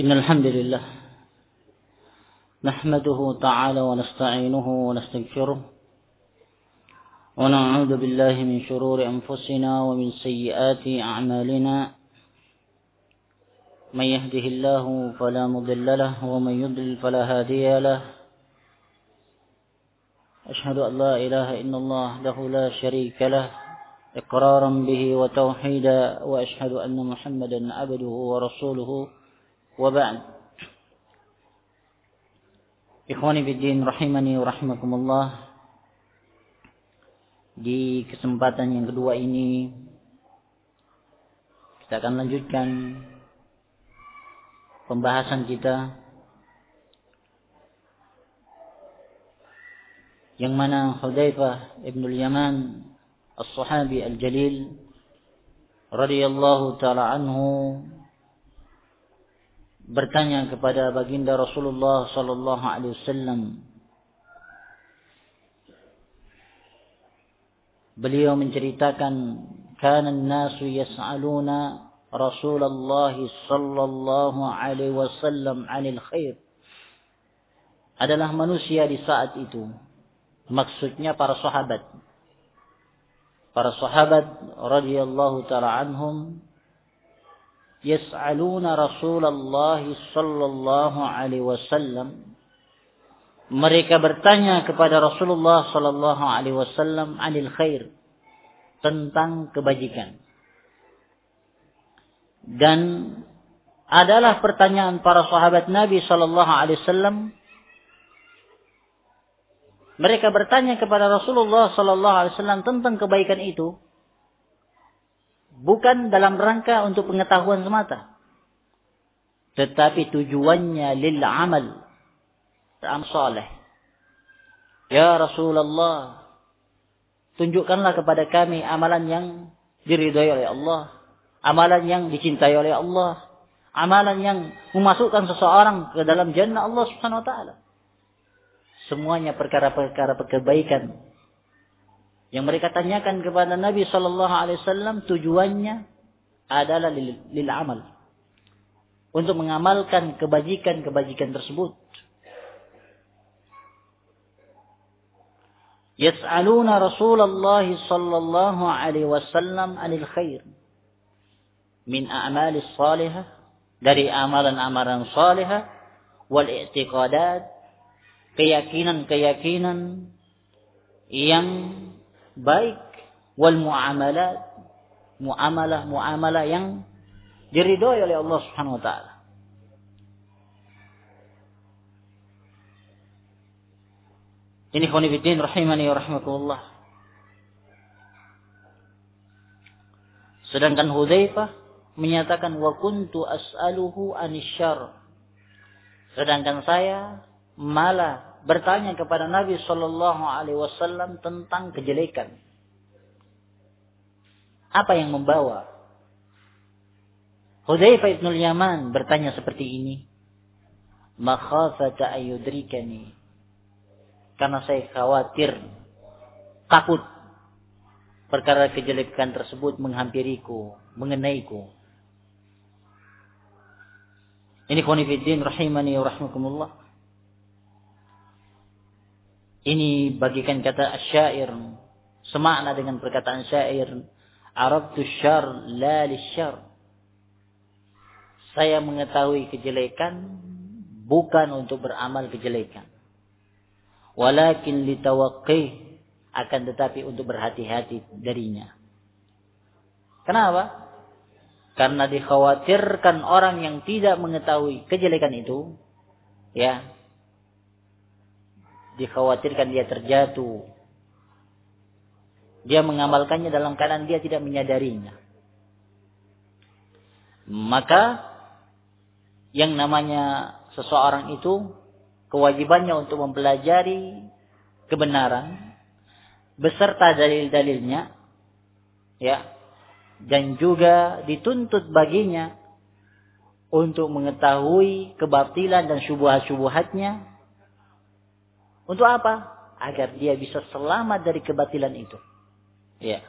إن الحمد لله نحمده تعالى ونستعينه ونستغفره ونعوذ بالله من شرور أنفسنا ومن سيئات أعمالنا من يهده الله فلا مضل له ومن يضلل فلا هادي له أشهد أن لا إله إلا الله له لا شريك له إقرارا به وتوحيدا وأشهد أن محمدا عبده ورسوله وبعد إخواني بالدين rahimani wa rahimakumullah di kesempatan yang kedua ini kita akan lanjutkan pembahasan kita yang mana Hudzaifah ibn al-Yaman as-sahabi al-jalil radhiyallahu taala anhu bertanya kepada baginda Rasulullah sallallahu alaihi wasallam. Beliau menceritakan kana an-nasu yas'aluna Rasulullah sallallahu alaihi wasallam 'anil khair. Adalah manusia di saat itu. Maksudnya para sahabat. Para sahabat radhiyallahu taala anhum yas'aluna Rasulullah sallallahu alaihi wasallam mereka bertanya kepada Rasulullah sallallahu alaihi wasallam anil khair tentang kebajikan. Dan adalah pertanyaan para sahabat Nabi sallallahu alaihi wasallam. Mereka bertanya kepada Rasulullah sallallahu alaihi wasallam tentang kebaikan itu bukan dalam rangka untuk pengetahuan semata. Tetapi tujuannya lil amal. Am saleh ya Rasulullah tunjukkanlah kepada kami amalan yang diridhai oleh Allah amalan yang dicintai oleh Allah amalan yang memasukkan seseorang ke dalam jannah Allah Subhanahu wa taala. Semuanya perkara-perkara kebaikan yang mereka tanyakan kepada Nabi Shallallahu Alaihi Wasallam tujuannya adalah lil, amal. Untuk mengamalkan kebajikan-kebajikan tersebut. Yas'aluna Rasulullah sallallahu alaihi wasallam anil khair. Min a'malis salihah. Dari amalan-amalan salihah. Wal i'tiqadat. Keyakinan-keyakinan yang baik wal muamalat muamalah muamalah yang diridhoi oleh Allah Subhanahu wa taala. Ini khonifiddin rahimani wa rahmatullah. Sedangkan Hudzaifah menyatakan wa kuntu as'aluhu anisyar. Sedangkan saya malah bertanya kepada Nabi Shallallahu Alaihi Wasallam tentang kejelekan. Apa yang membawa Hudzaifah ibn Yaman bertanya seperti ini? Makhafata ayudrikani. Karena saya khawatir, takut perkara kejelekan tersebut menghampiriku, mengenaiku. Ini khonifiddin rahimani wa rahmakumullah. Ini bagikan kata syair semakna dengan perkataan syair Arabtu syar la lisyar. Saya mengetahui kejelekan bukan untuk beramal kejelekan. Walakin litawaqqih akan tetapi untuk berhati-hati darinya. Kenapa? Karena dikhawatirkan orang yang tidak mengetahui kejelekan itu ya dikhawatirkan dia terjatuh. Dia mengamalkannya dalam keadaan dia tidak menyadarinya. Maka yang namanya seseorang itu kewajibannya untuk mempelajari kebenaran beserta dalil-dalilnya ya dan juga dituntut baginya untuk mengetahui kebatilan dan syubhat-syubhatnya untuk apa? Agar dia bisa selamat dari kebatilan itu. Ya.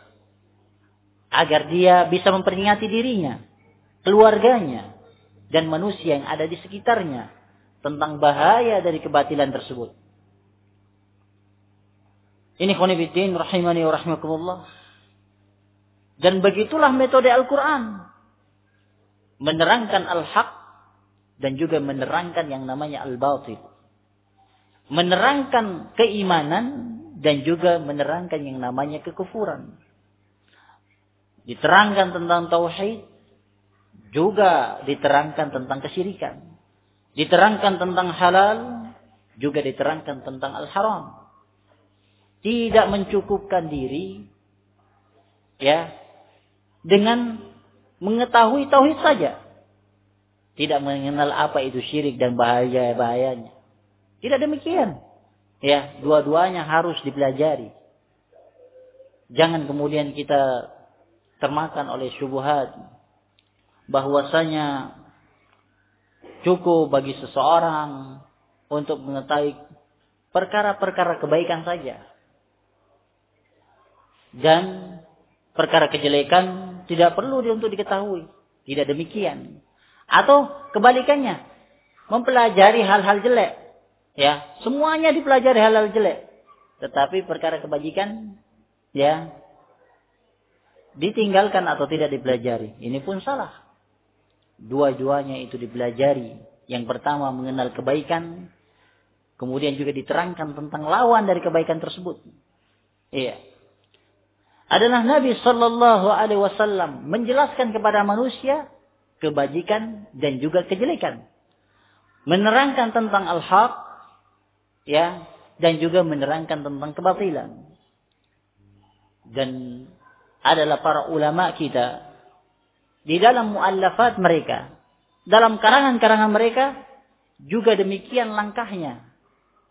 Agar dia bisa memperingati dirinya, keluarganya, dan manusia yang ada di sekitarnya tentang bahaya dari kebatilan tersebut. Ini khonifiddin rahimani wa rahimakumullah. Dan begitulah metode Al-Quran. Menerangkan al-haq dan juga menerangkan yang namanya al-batil. Menerangkan keimanan dan juga menerangkan yang namanya kekufuran. Diterangkan tentang tauhid, juga diterangkan tentang kesyirikan. Diterangkan tentang halal, juga diterangkan tentang al-haram. Tidak mencukupkan diri ya dengan mengetahui tauhid saja. Tidak mengenal apa itu syirik dan bahaya-bahayanya. Tidak demikian. Ya, dua-duanya harus dipelajari. Jangan kemudian kita termakan oleh syubhat bahwasanya cukup bagi seseorang untuk mengetahui perkara-perkara kebaikan saja. Dan perkara kejelekan tidak perlu untuk diketahui. Tidak demikian. Atau kebalikannya, mempelajari hal-hal jelek. Ya, semuanya dipelajari hal-hal jelek. Tetapi perkara kebajikan ya ditinggalkan atau tidak dipelajari. Ini pun salah. Dua-duanya itu dipelajari. Yang pertama mengenal kebaikan, kemudian juga diterangkan tentang lawan dari kebaikan tersebut. Iya. Adalah Nabi Shallallahu Alaihi Wasallam menjelaskan kepada manusia kebajikan dan juga kejelekan, menerangkan tentang al-haq, ya, dan juga menerangkan tentang kebatilan. Dan adalah para ulama kita di dalam muallafat mereka, dalam karangan-karangan mereka juga demikian langkahnya.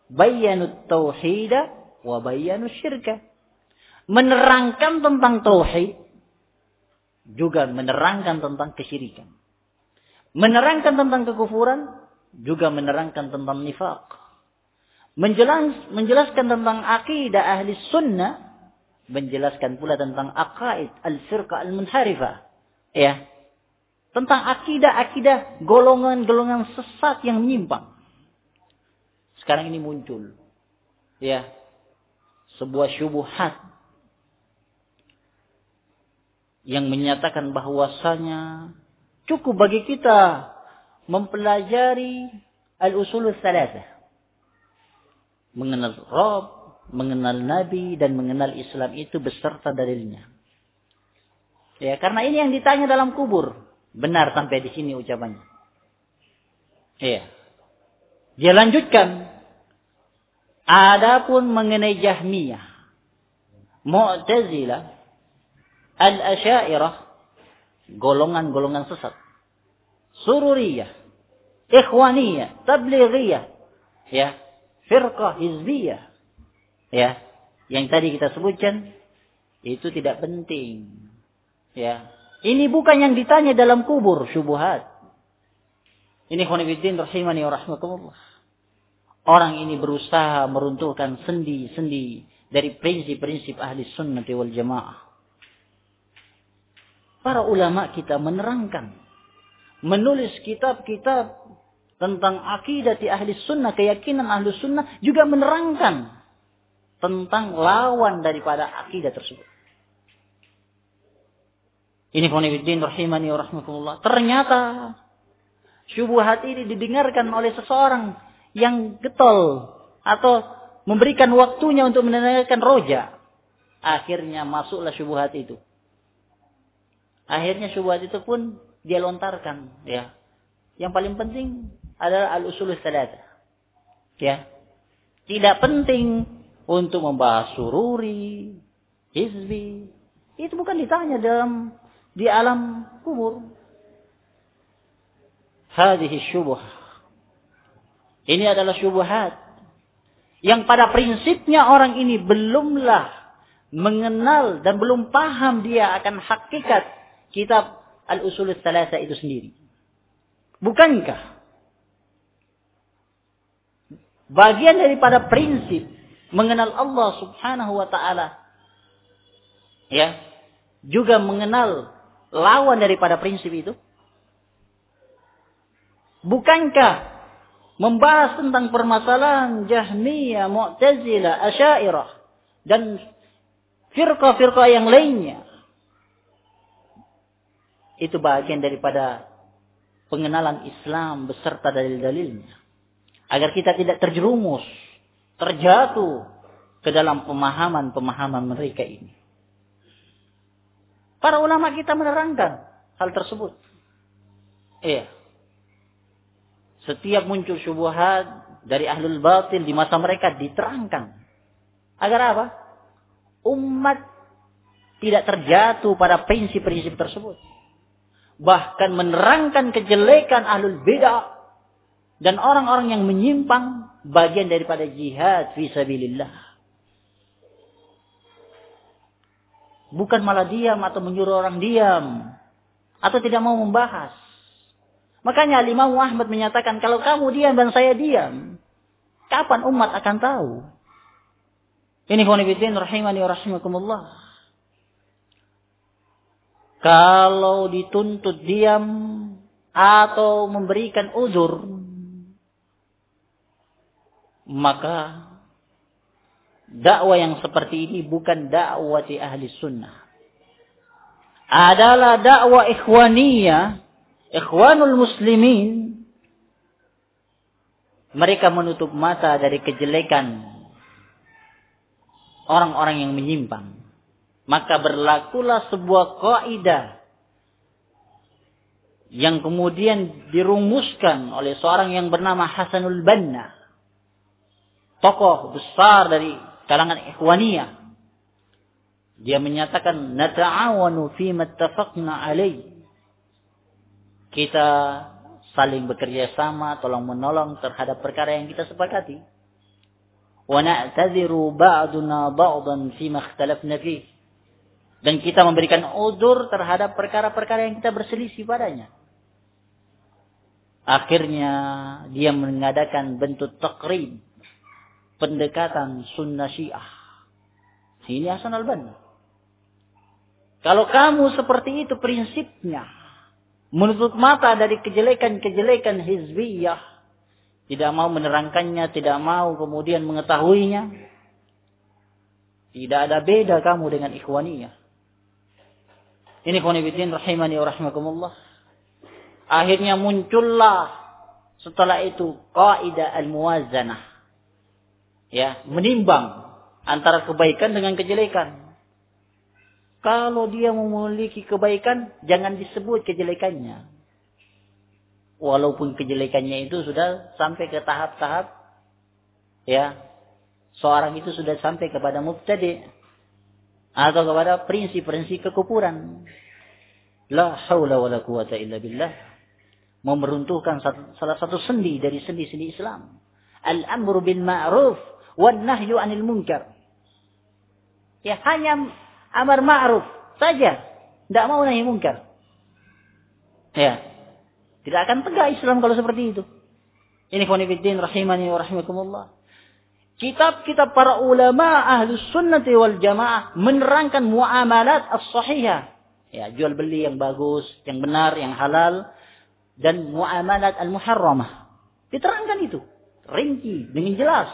Bayanut tauhida wa bayanus syirka. Menerangkan tentang tauhid juga menerangkan tentang kesyirikan. Menerangkan tentang kekufuran juga menerangkan tentang nifak. Menjelas, menjelaskan tentang akidah ahli sunnah menjelaskan pula tentang aqaid al-firqa al-munharifah ya tentang akidah-akidah golongan-golongan sesat yang menyimpang. Sekarang ini muncul ya sebuah syubhat yang menyatakan bahwasanya cukup bagi kita mempelajari al-usul salasah. Mengenal Rob, mengenal Nabi dan mengenal Islam itu beserta dalilnya. Ya, karena ini yang ditanya dalam kubur. Benar sampai di sini ucapannya. Iya. Dia lanjutkan. Adapun mengenai Jahmiyah, Mu'tazilah, Al-Asyairah, golongan-golongan sesat. Sururiyah, Ikhwaniyah, Tablighiyah, ya, Firqah Hizbiyah, ya, yang tadi kita sebutkan itu tidak penting. Ya. Ini bukan yang ditanya dalam kubur syubhat. Ini khonifuddin rahimani wa rahmatullah. Orang ini berusaha meruntuhkan sendi-sendi dari prinsip-prinsip ahli sunnah wal jamaah. Para ulama kita menerangkan. Menulis kitab-kitab tentang akidah di ahli sunnah, keyakinan ahli sunnah juga menerangkan tentang lawan daripada akidah tersebut. Ini khonifuddin rahimani wa rahmatullah. Ternyata syubhat ini didengarkan oleh seseorang yang getol atau memberikan waktunya untuk mendengarkan roja. Akhirnya masuklah syubhat itu. Akhirnya syubhat itu pun dia lontarkan, ya. Yang paling penting adalah al-usul salata. Ya. Tidak penting untuk membahas sururi, hizbi. Itu bukan ditanya dalam di alam kubur. Hadhihi syubah. Ini adalah syubhat. Yang pada prinsipnya orang ini belumlah mengenal dan belum paham dia akan hakikat kitab Al-Usul Salasa itu sendiri. Bukankah bagian daripada prinsip mengenal Allah Subhanahu wa taala ya juga mengenal lawan daripada prinsip itu? Bukankah membahas tentang permasalahan Jahmiyah, Mu'tazilah, Asy'ariyah dan firqah-firqah yang lainnya itu bagian daripada pengenalan Islam beserta dalil-dalilnya. Agar kita tidak terjerumus, terjatuh ke dalam pemahaman-pemahaman mereka ini. Para ulama kita menerangkan hal tersebut. Iya. Setiap muncul syubhat dari ahlul batil di masa mereka diterangkan. Agar apa? Umat tidak terjatuh pada prinsip-prinsip tersebut bahkan menerangkan kejelekan ahlul bid'ah dan orang-orang yang menyimpang bagian daripada jihad fi sabilillah. Bukan malah diam atau menyuruh orang diam atau tidak mau membahas. Makanya Imam Ahmad menyatakan kalau kamu diam dan saya diam, kapan umat akan tahu? Ini khonibidin rahimani wa rahimakumullah. Kalau dituntut diam atau memberikan uzur, maka dakwah yang seperti ini bukan dakwah di ahli sunnah. Adalah dakwah ikhwaniyah, ikhwanul muslimin. Mereka menutup mata dari kejelekan orang-orang yang menyimpang maka berlakulah sebuah kaidah yang kemudian dirumuskan oleh seorang yang bernama Hasanul Banna tokoh besar dari kalangan ikhwaniyah dia menyatakan nata'awanu fi mattafaqna alaih kita saling bekerja sama tolong menolong terhadap perkara yang kita sepakati wa na'tadhiru ba'duna ba'dan fi ma ikhtalafna fihi dan kita memberikan udur terhadap perkara-perkara yang kita berselisih padanya. Akhirnya dia mengadakan bentuk takrib. Pendekatan sunnah syiah. Ini Hasan al-Banna. Kalau kamu seperti itu prinsipnya. Menutup mata dari kejelekan-kejelekan hizbiyah. Tidak mau menerangkannya, tidak mau kemudian mengetahuinya. Tidak ada beda kamu dengan ikhwaniyah. Ini khonibidin rahimani wa rahimakumullah. Akhirnya muncullah setelah itu kaidah al-muwazanah. Ya, menimbang antara kebaikan dengan kejelekan. Kalau dia memiliki kebaikan, jangan disebut kejelekannya. Walaupun kejelekannya itu sudah sampai ke tahap-tahap ya, seorang itu sudah sampai kepada mubtadi atau kepada prinsip-prinsip kekufuran. La haula wala quwata illa billah. Memeruntuhkan salah satu sendi dari sendi-sendi Islam. Al-amru bil ma'ruf wan nahyu 'anil munkar. Ya hanya amar ma'ruf saja, tidak mau nahi munkar. Ya. Tidak akan tegak Islam kalau seperti itu. Ini khonifuddin rahimani wa rahimakumullah. Kitab-kitab para ulama ahlus sunnati wal jamaah menerangkan muamalat as-sahihah. Ya, jual beli yang bagus, yang benar, yang halal. Dan muamalat al-muharramah. Diterangkan itu. Rinci, dengan jelas.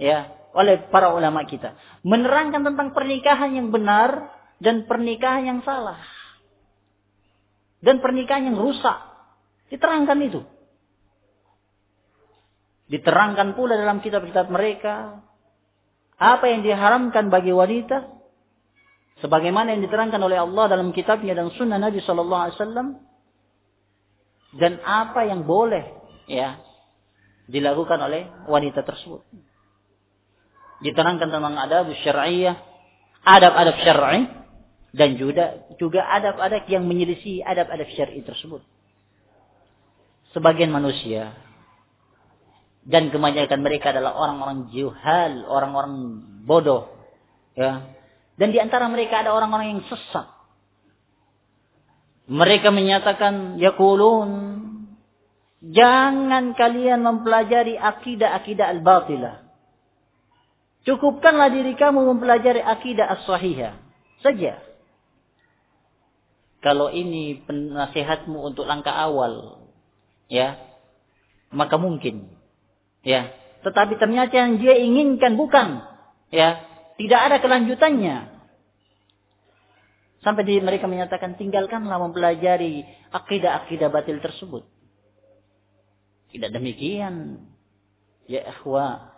Ya, oleh para ulama kita. Menerangkan tentang pernikahan yang benar dan pernikahan yang salah. Dan pernikahan yang rusak. Diterangkan itu. Diterangkan pula dalam kitab-kitab mereka apa yang diharamkan bagi wanita sebagaimana yang diterangkan oleh Allah dalam kitabnya dan sunnah Nabi sallallahu alaihi wasallam dan apa yang boleh ya dilakukan oleh wanita tersebut. Diterangkan tentang adab syar'iyyah, adab-adab syar'i dan juga juga adab-adab yang menyelisih adab-adab syar'i tersebut. Sebagian manusia dan kebanyakan mereka adalah orang-orang juhal, orang-orang bodoh. Ya. Dan di antara mereka ada orang-orang yang sesat. Mereka menyatakan, Yakulun, jangan kalian mempelajari akidah-akidah al-batilah. Cukupkanlah diri kamu mempelajari akidah as-sahihah. Saja. Kalau ini penasihatmu untuk langkah awal. Ya maka mungkin. Ya. Tetapi ternyata yang dia inginkan bukan. Ya. Tidak ada kelanjutannya. Sampai di, mereka menyatakan tinggalkanlah mempelajari akidah-akidah batil tersebut. Tidak demikian. Ya ikhwah.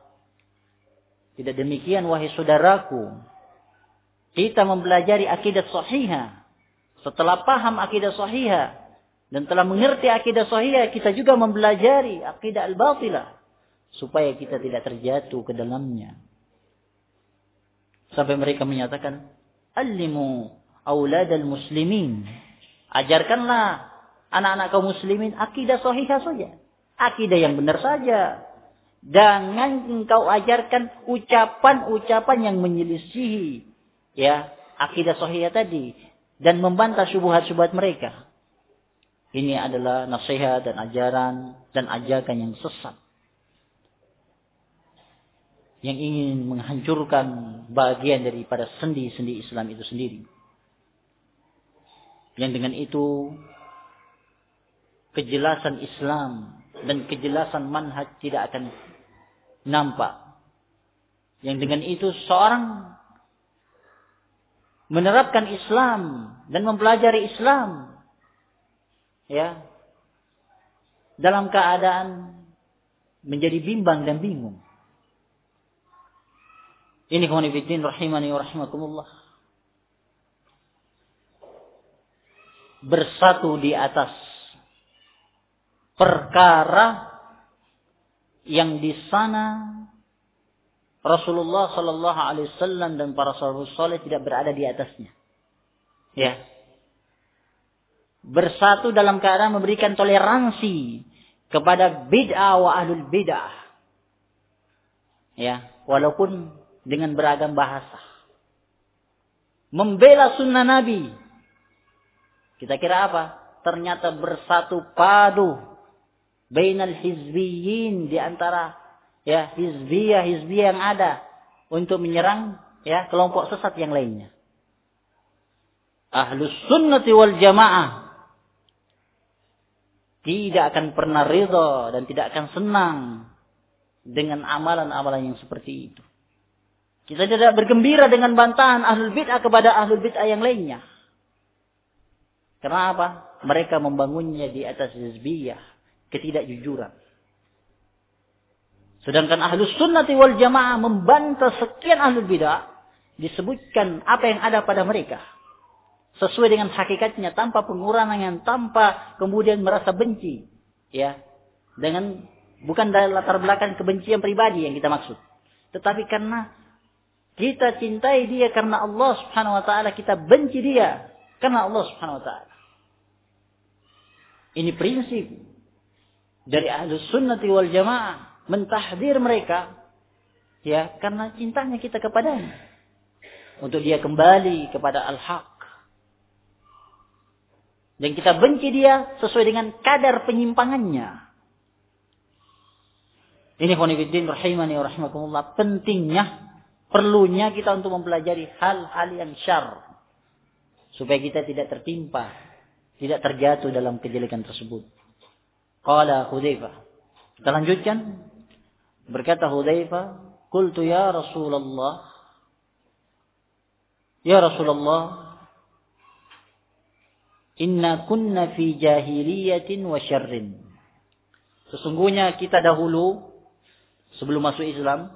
Tidak demikian wahai saudaraku. Kita mempelajari akidah sahihah. Setelah paham akidah sahihah. Dan telah mengerti akidah sahihah. Kita juga mempelajari akidah al-batilah. Supaya kita tidak terjatuh ke dalamnya. Sampai mereka menyatakan. Alimu auladal muslimin. Ajarkanlah anak-anak kaum muslimin akidah sahihah saja. Akidah yang benar saja. Jangan engkau ajarkan ucapan-ucapan yang menyelisihi ya akidah sahihah tadi dan membantah syubhat-syubhat mereka. Ini adalah nasihat dan ajaran dan ajakan yang sesat. Yang ingin menghancurkan bagian daripada sendi-sendi Islam itu sendiri. Yang dengan itu kejelasan Islam dan kejelasan manhaj tidak akan nampak. Yang dengan itu seorang menerapkan Islam dan mempelajari Islam ya dalam keadaan menjadi bimbang dan bingung. Ini kawan rahimani wa rahimakumullah. bersatu di atas perkara yang di sana Rasulullah Shallallahu Alaihi Wasallam dan para sahabat soleh tidak berada di atasnya. Ya, bersatu dalam keadaan memberikan toleransi kepada bid'ah wa ahlul bid'ah. Ya, walaupun dengan beragam bahasa. Membela sunnah Nabi kita kira apa? Ternyata bersatu padu bainal hizbiyin di antara ya hizbiyah hizbiyah yang ada untuk menyerang ya kelompok sesat yang lainnya. Ahlus sunnati wal jamaah tidak akan pernah ridho dan tidak akan senang dengan amalan-amalan yang seperti itu. Kita tidak bergembira dengan bantahan ahlul bid'ah kepada ahlul bid'ah yang lainnya. Karena apa? Mereka membangunnya di atas hizbiyah, ketidakjujuran. Sedangkan ahlus sunnati wal jamaah membantah sekian ahlul bidah, disebutkan apa yang ada pada mereka. Sesuai dengan hakikatnya, tanpa pengurangan, tanpa kemudian merasa benci. ya Dengan bukan dari latar belakang kebencian pribadi yang kita maksud. Tetapi karena kita cintai dia karena Allah subhanahu wa ta'ala, kita benci dia karena Allah subhanahu wa ta'ala. Ini prinsip dari ahlu sunnati wal jamaah. Mentahdir mereka. Ya, karena cintanya kita kepadanya. Untuk dia kembali kepada al-haq. Dan kita benci dia sesuai dengan kadar penyimpangannya. Ini khonifuddin rahimani wa rahimakumullah. Pentingnya, perlunya kita untuk mempelajari hal-hal yang syar. Supaya kita tidak tertimpa tidak terjatuh dalam kejelekan tersebut. Qala Hudzaifah. Kita lanjutkan. Berkata Hudzaifah, "Qultu ya Rasulullah, Ya Rasulullah, inna kunna fi jahiliyatin wa syarrin." Sesungguhnya kita dahulu sebelum masuk Islam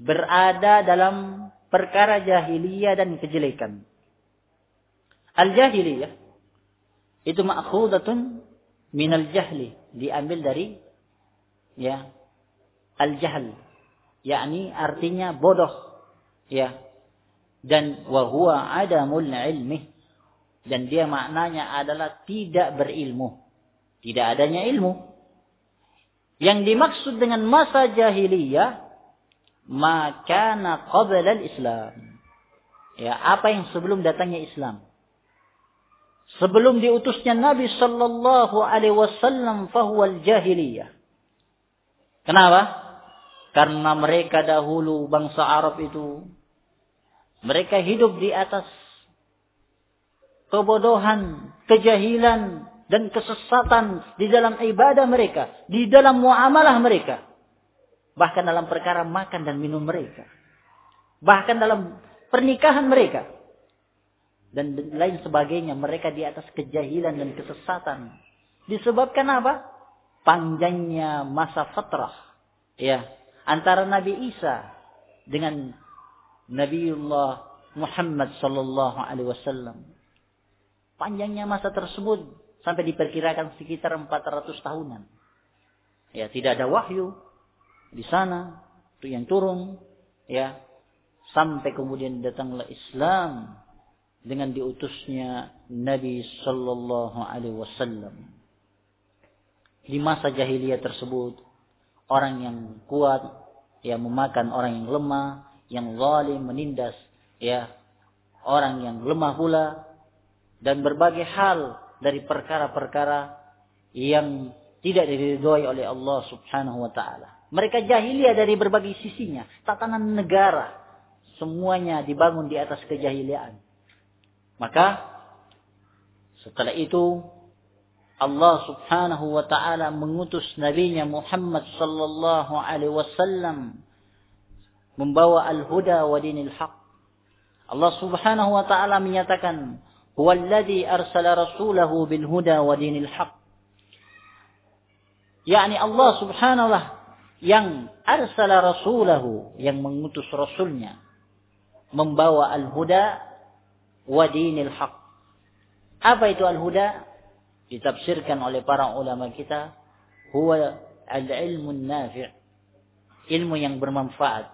berada dalam perkara jahiliyah dan kejelekan. Al-jahiliyah itu ma'khudatun minal jahli diambil dari ya al-jahl. Yakni artinya bodoh ya. Dan wa huwa adamul ilmi. Dan dia maknanya adalah tidak berilmu. Tidak adanya ilmu. Yang dimaksud dengan masa jahiliyah maka qabla al-islam. Ya apa yang sebelum datangnya Islam sebelum diutusnya Nabi Sallallahu Alaihi Wasallam fahuwal jahiliyah. Kenapa? Karena mereka dahulu bangsa Arab itu mereka hidup di atas kebodohan, kejahilan, dan kesesatan di dalam ibadah mereka, di dalam muamalah mereka. Bahkan dalam perkara makan dan minum mereka. Bahkan dalam pernikahan mereka. Dan lain sebagainya. Mereka di atas kejahilan dan kesesatan. Disebabkan apa? Panjangnya masa fatrah. Ya. Antara Nabi Isa dengan Nabiullah Muhammad sallallahu alaihi wasallam. Panjangnya masa tersebut sampai diperkirakan sekitar 400 tahunan. Ya, tidak ada wahyu di sana itu yang turun ya sampai kemudian datanglah Islam dengan diutusnya Nabi sallallahu alaihi wasallam. Di masa jahiliyah tersebut orang yang kuat yang memakan orang yang lemah, yang zalim menindas ya orang yang lemah pula dan berbagai hal dari perkara-perkara yang tidak diridhoi oleh Allah Subhanahu wa taala. Mereka jahiliyah dari berbagai sisinya, tatanan negara semuanya dibangun di atas kejahiliaan. Maka setelah itu Allah Subhanahu wa taala mengutus nabinya Muhammad sallallahu alaihi wasallam membawa al-huda wa dinil haq. Allah Subhanahu wa taala menyatakan, "Huwallazi arsala rasulahu bil huda wa dinil haq." yakni Allah Subhanahu wa yang arsala rasulahu yang mengutus rasulnya membawa al-huda wa dinil haq. Apa itu al-huda? Ditafsirkan oleh para ulama kita huwa al-ilmu nafi' ilmu yang bermanfaat.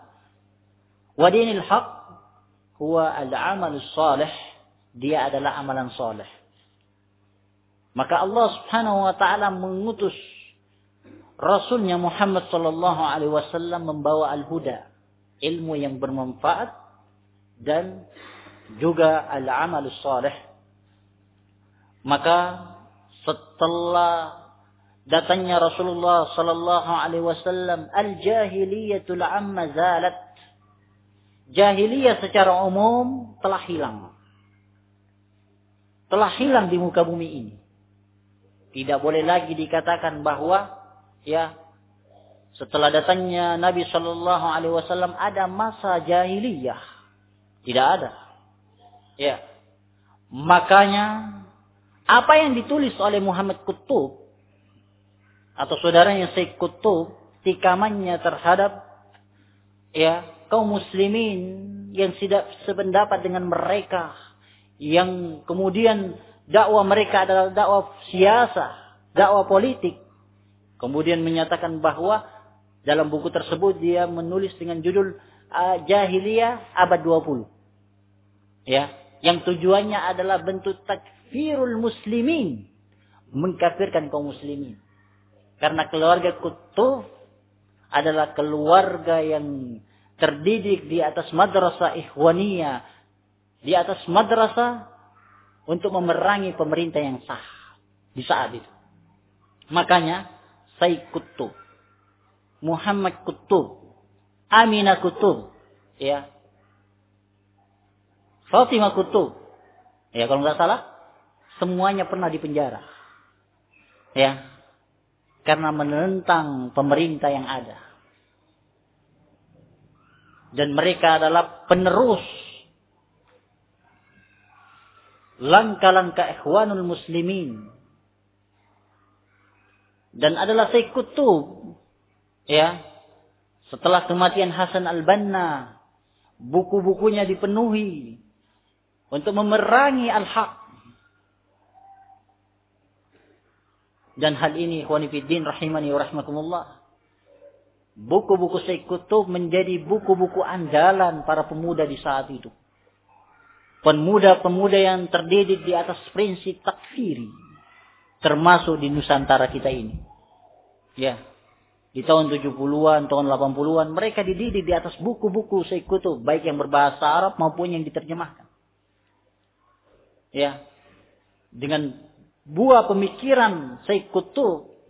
Wa dinil haq huwa al-amal salih. Dia adalah amalan soleh. Maka Allah Subhanahu wa taala mengutus Rasulnya Muhammad sallallahu alaihi wasallam membawa al-huda, ilmu yang bermanfaat dan juga al-amal soleh. Maka setelah datangnya Rasulullah sallallahu alaihi wasallam al-jahiliyatul amma zalat. Jahiliyah secara umum telah hilang telah hilang di muka bumi ini. Tidak boleh lagi dikatakan bahwa ya setelah datangnya Nabi Shallallahu Alaihi Wasallam ada masa jahiliyah. Tidak ada. Ya. Makanya apa yang ditulis oleh Muhammad Kutub atau saudaranya Syekh Kutub tikamannya terhadap ya kaum muslimin yang tidak sependapat dengan mereka yang kemudian dakwah mereka adalah dakwah siasa, dakwah politik. Kemudian menyatakan bahwa dalam buku tersebut dia menulis dengan judul uh, Jahiliyah abad 20. Ya, yang tujuannya adalah bentuk takfirul muslimin, mengkafirkan kaum muslimin. Karena keluarga Kutub adalah keluarga yang terdidik di atas madrasah ikhwaniyah. Di atas madrasah untuk memerangi pemerintah yang sah. Di saat itu. Makanya Sayyid Kutub, Muhammad Kutub, Aminah Kutub, ya, Fatimah Kutub, ya kalau nggak salah, semuanya pernah dipenjara, ya, karena menentang pemerintah yang ada. Dan mereka adalah penerus langkah-langkah ikhwanul muslimin. Dan adalah Syekh Kutub. Ya setelah kematian Hasan al-Banna buku-bukunya dipenuhi untuk memerangi al-haq dan hal ini ikhwanifiddin rahimani wa rahmakumullah buku-buku Syekh Kutub menjadi buku-buku andalan para pemuda di saat itu pemuda-pemuda yang terdidik di atas prinsip takfiri termasuk di Nusantara kita ini. Ya. Di tahun 70-an, tahun 80-an mereka dididik di atas buku-buku Syekh baik yang berbahasa Arab maupun yang diterjemahkan. Ya. Dengan buah pemikiran Syekh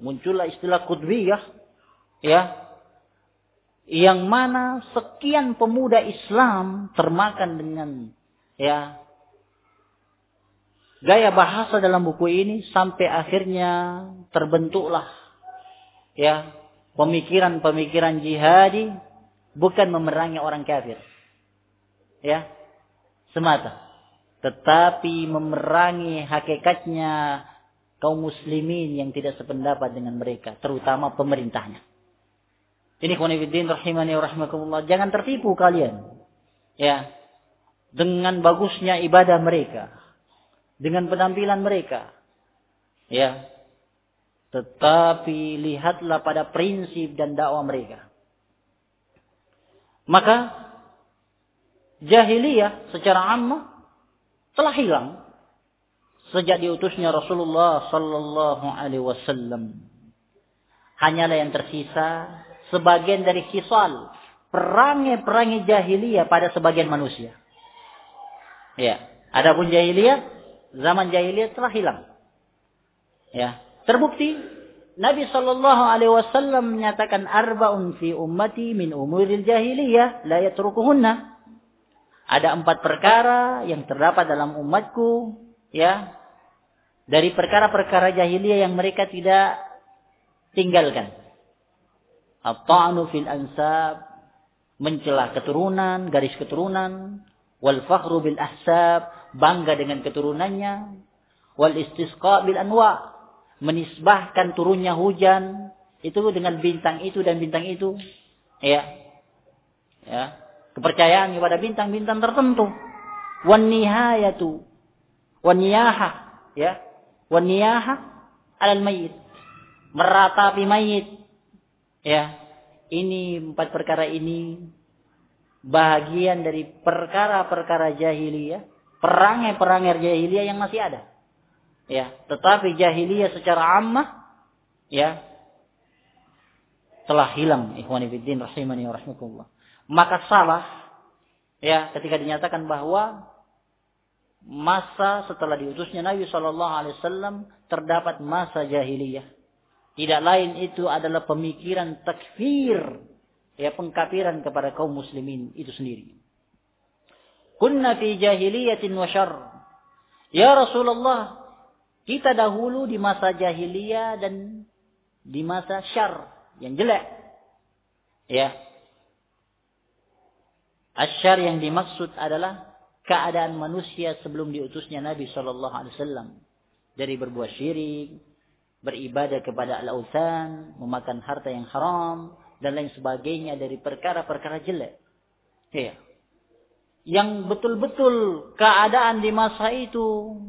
muncullah istilah kudwiyah ya yang mana sekian pemuda Islam termakan dengan ya gaya bahasa dalam buku ini sampai akhirnya terbentuklah ya pemikiran-pemikiran jihadi bukan memerangi orang kafir. Ya. Semata. Tetapi memerangi hakikatnya kaum muslimin yang tidak sependapat dengan mereka, terutama pemerintahnya. Ini khonifuddin rahimani wa rahmakumullah. Jangan tertipu kalian. Ya. Dengan bagusnya ibadah mereka. Dengan penampilan mereka. Ya. Tetapi lihatlah pada prinsip dan dakwah mereka. Maka jahiliyah secara ammah telah hilang sejak diutusnya Rasulullah sallallahu alaihi wasallam. Hanyalah yang tersisa sebagian dari kisal perangai-perangai jahiliyah pada sebagian manusia. Ya, adapun jahiliyah zaman jahiliyah telah hilang. Ya, terbukti Nabi Shallallahu Alaihi Wasallam menyatakan arbaun fi ummati min umuril jahiliyah la yatrukuhunna. Ada empat perkara yang terdapat dalam umatku, ya, dari perkara-perkara jahiliyah yang mereka tidak tinggalkan. At-ta'nu fil ansab, mencela keturunan, garis keturunan, wal fakhru bil ahsab, bangga dengan keturunannya, wal istisqa bil anwa, menisbahkan turunnya hujan. Itu dengan bintang itu dan bintang itu ya. Ya kepercayaan kepada bintang-bintang tertentu. Wan nihayatu. Wan niyaha ya. Wan niyaha alal meratapi mayit. Ya. Ini empat perkara ini bagian dari perkara-perkara jahiliyah perangai-perangai jahiliyah yang masih ada. Ya, tetapi jahiliyah secara ammah ya telah hilang. Ikhwani fiddin rahimani wa. Maka salah ya ketika dinyatakan bahwa masa setelah diutusnya Nabi Shallallahu Alaihi Wasallam terdapat masa jahiliyah. Tidak lain itu adalah pemikiran takfir, ya pengkafiran kepada kaum muslimin itu sendiri. Kunna fi jahiliyatin wa. Ya Rasulullah, kita dahulu di masa jahiliyah dan di masa syar yang jelek. Ya. Asyar yang dimaksud adalah keadaan manusia sebelum diutusnya Nabi Shallallahu Alaihi Wasallam dari berbuat syirik, beribadah kepada al-autan, memakan harta yang haram dan lain sebagainya dari perkara-perkara jelek. Ya. Yang betul-betul keadaan di masa itu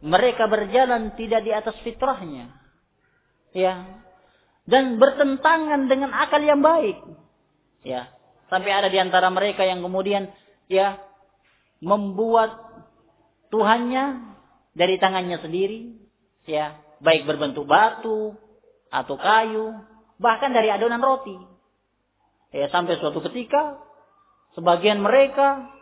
mereka berjalan tidak di atas fitrahnya. Ya. Dan bertentangan dengan akal yang baik. Ya. Sampai ada di antara mereka yang kemudian ya membuat Tuhannya dari tangannya sendiri, ya, baik berbentuk batu atau kayu, bahkan dari adonan roti. Ya, sampai suatu ketika sebagian mereka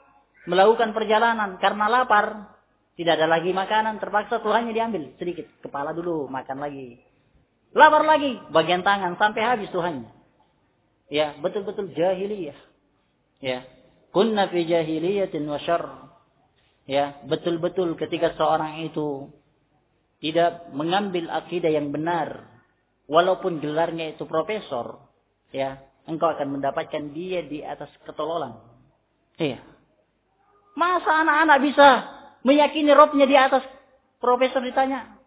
melakukan perjalanan karena lapar, tidak ada lagi makanan, terpaksa Tuhannya diambil sedikit. Kepala dulu, makan lagi. Lapar lagi, bagian tangan sampai habis Tuhannya. Ya, betul-betul jahiliyah. Ya. Kunna fi jahiliyatin wa syarr. Ya, betul-betul ketika seorang itu tidak mengambil akidah yang benar, walaupun gelarnya itu profesor, ya, engkau akan mendapatkan dia di atas ketololan. Iya. Masa anak-anak bisa meyakini Robnya di atas. Profesor ditanya,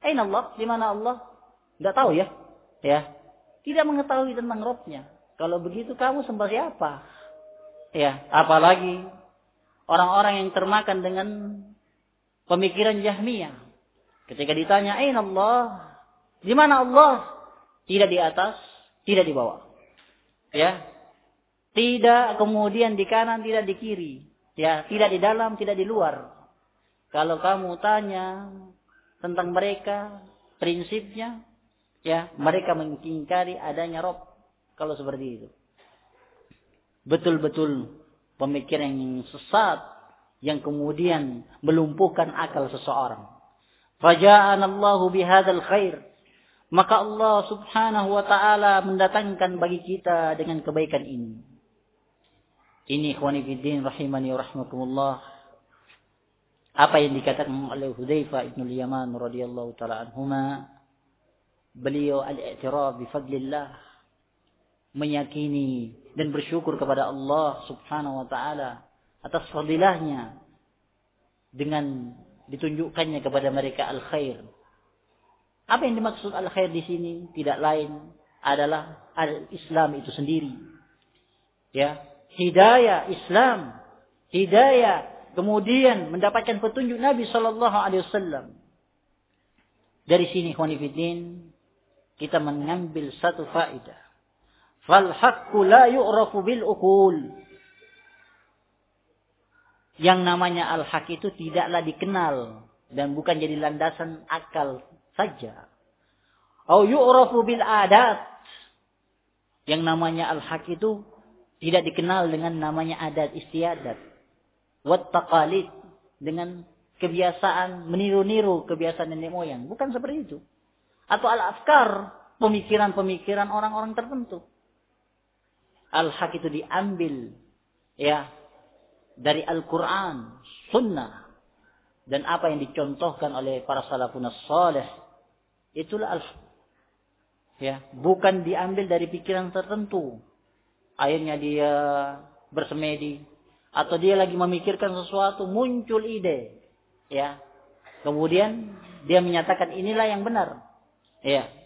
Aina Allah? Di mana Allah? Tidak tahu ya. Ya. Tidak mengetahui tentang Robnya. Kalau begitu kamu sembah siapa? Ya. Apalagi orang-orang yang termakan dengan pemikiran Jahmiyah. Ketika ditanya, Aina Allah? Di mana Allah? Tidak di atas, tidak di bawah. Ya. Tidak kemudian di kanan, tidak di kiri. Ya, tidak di dalam, tidak di luar. Kalau kamu tanya tentang mereka, prinsipnya, ya mereka mengingkari adanya Rob. Kalau seperti itu. Betul-betul pemikiran yang sesat yang kemudian melumpuhkan akal seseorang. Faja'an Allahu bihadzal khair. Maka Allah subhanahu wa ta'ala mendatangkan bagi kita dengan kebaikan ini. Ini khwani fiddin rahimani wa rahmatullah apa yang dikatakan oleh Hudzaifah ibn Yaman radhiyallahu taala anhuma beliau al-i'tiraf bi fadlillah meyakini dan bersyukur kepada Allah Subhanahu wa taala atas fadilahnya dengan ditunjukkannya kepada mereka al-khair. Apa yang dimaksud al-khair di sini tidak lain adalah al-Islam itu sendiri. Ya, hidayah Islam, hidayah kemudian mendapatkan petunjuk Nabi Shallallahu Alaihi Wasallam. Dari sini khonifidin kita mengambil satu faedah. Fal haqqu la yu'rafu bil ukul. Yang namanya al-haq itu tidaklah dikenal dan bukan jadi landasan akal saja. Au yu'rafu bil adat. Yang namanya al-haq itu tidak dikenal dengan namanya adat istiadat wat taqalid dengan kebiasaan meniru-niru kebiasaan nenek moyang. Bukan seperti itu. Atau al-afkar, pemikiran-pemikiran orang-orang tertentu. Al-haq itu diambil ya dari Al-Qur'an, sunnah. Dan apa yang dicontohkan oleh para salafun salih itulah al ya bukan diambil dari pikiran tertentu. Akhirnya dia bersemedi. Atau dia lagi memikirkan sesuatu muncul ide. Ya kemudian dia menyatakan inilah yang benar ya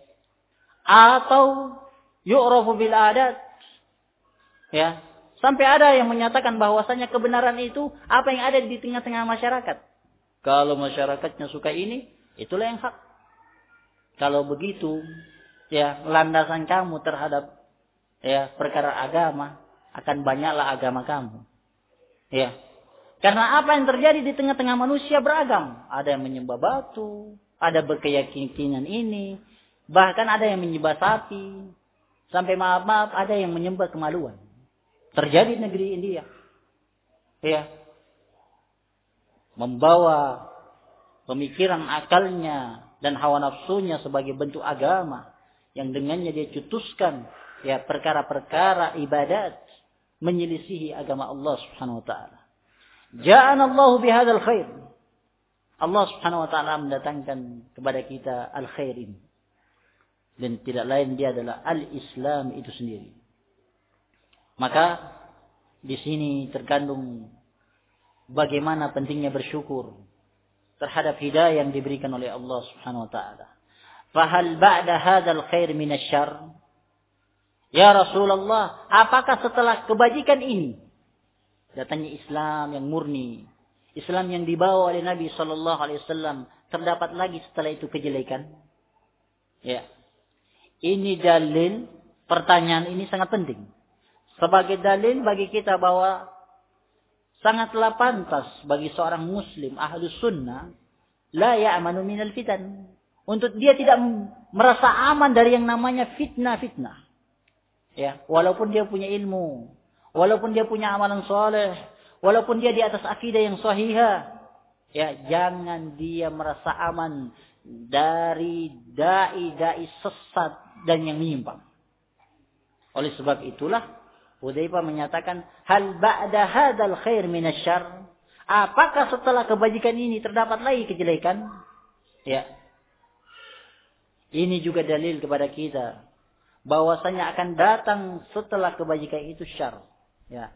atau yu'rafu bil adat. Ya. Sampai ada yang menyatakan bahwasanya kebenaran itu apa yang ada di tengah-tengah masyarakat. Kalau masyarakatnya suka ini itulah yang hak. Kalau begitu ya landasan kamu terhadap ya perkara agama akan banyaklah agama kamu. Ya. Karena apa yang terjadi di tengah-tengah manusia beragam. Ada yang menyembah batu, ada berkeyakinan ini, bahkan ada yang menyembah sapi. Sampai maaf-maaf ada yang menyembah kemaluan. Terjadi di negeri India. Ya. Membawa pemikiran akalnya dan hawa nafsunya sebagai bentuk agama yang dengannya dia cutuskan ya perkara-perkara ibadat menyelisihi agama Allah Subhanahu wa taala. Ja'ana Allah bihadzal khair. Allah Subhanahu wa taala mendatangkan kepada kita al-khair ini. Dan tidak lain dia adalah al-Islam itu sendiri. Maka di sini terkandung bagaimana pentingnya bersyukur terhadap hidayah yang diberikan oleh Allah Subhanahu wa taala. Fahal ba'da hadzal khair minasyarr? Ya Rasulullah, apakah setelah kebajikan ini datangnya Islam yang murni, Islam yang dibawa oleh Nabi Shallallahu Alaihi Wasallam terdapat lagi setelah itu kejelekan? Ya, ini dalil pertanyaan ini sangat penting. Sebagai dalil bagi kita bahwa sangatlah pantas bagi seorang muslim ahlu sunnah la ya'manu minal fitan. Untuk dia tidak merasa aman dari yang namanya fitnah-fitnah. Ya, walaupun dia punya ilmu, walaupun dia punya amalan soleh, walaupun dia di atas akidah yang sahihah, ya jangan dia merasa aman dari dai-dai sesat dan yang menyimpang. Oleh sebab itulah Hudzaifah menyatakan hal ba'da hadzal khair minasyarr Apakah setelah kebajikan ini terdapat lagi kejelekan? Ya. Ini juga dalil kepada kita bahwasanya akan datang setelah kebajikan itu syar. Ya.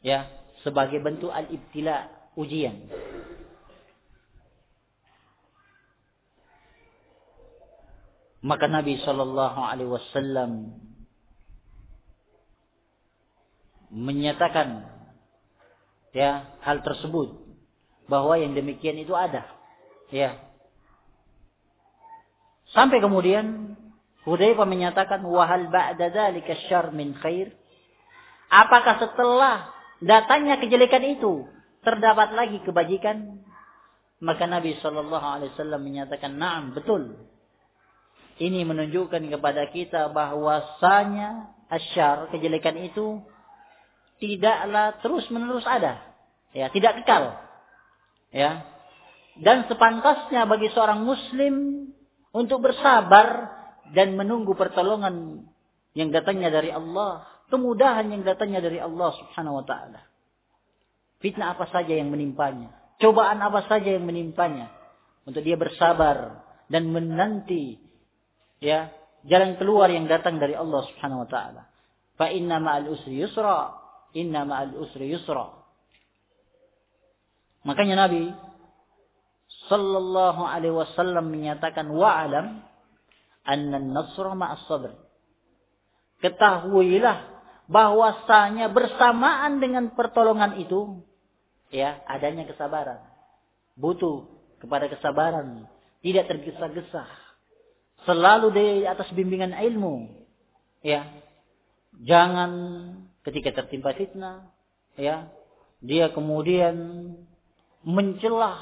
Ya, sebagai bentuk al-ibtila, ujian. Maka Nabi Shallallahu Alaihi Wasallam menyatakan ya hal tersebut bahwa yang demikian itu ada ya Sampai kemudian Hudzaifah menyatakan wahal ba'da dzalika syarr min khair? Apakah setelah datangnya kejelekan itu terdapat lagi kebajikan? Maka Nabi Shallallahu Alaihi Wasallam menyatakan, "Na'am, betul." Ini menunjukkan kepada kita bahwasanya asyar kejelekan itu tidaklah terus menerus ada, ya, tidak kekal, ya. Dan sepantasnya bagi seorang Muslim untuk bersabar dan menunggu pertolongan yang datangnya dari Allah, kemudahan yang datangnya dari Allah Subhanahu wa taala. fitnah apa saja yang menimpanya, cobaan apa saja yang menimpanya, untuk dia bersabar dan menanti ya jalan keluar yang datang dari Allah Subhanahu wa taala. Fa inna ma'al usri yusra, inna ma'al usri yusra. Makanya Nabi sallallahu alaihi wasallam menyatakan wa'alam anna an-nasra ma'as sabr. Ketahuilah bahwasanya bersamaan dengan pertolongan itu ya adanya kesabaran. Butuh kepada kesabaran, tidak tergesa-gesa. Selalu di atas bimbingan ilmu. Ya. Jangan ketika tertimpa fitnah, ya, dia kemudian mencelah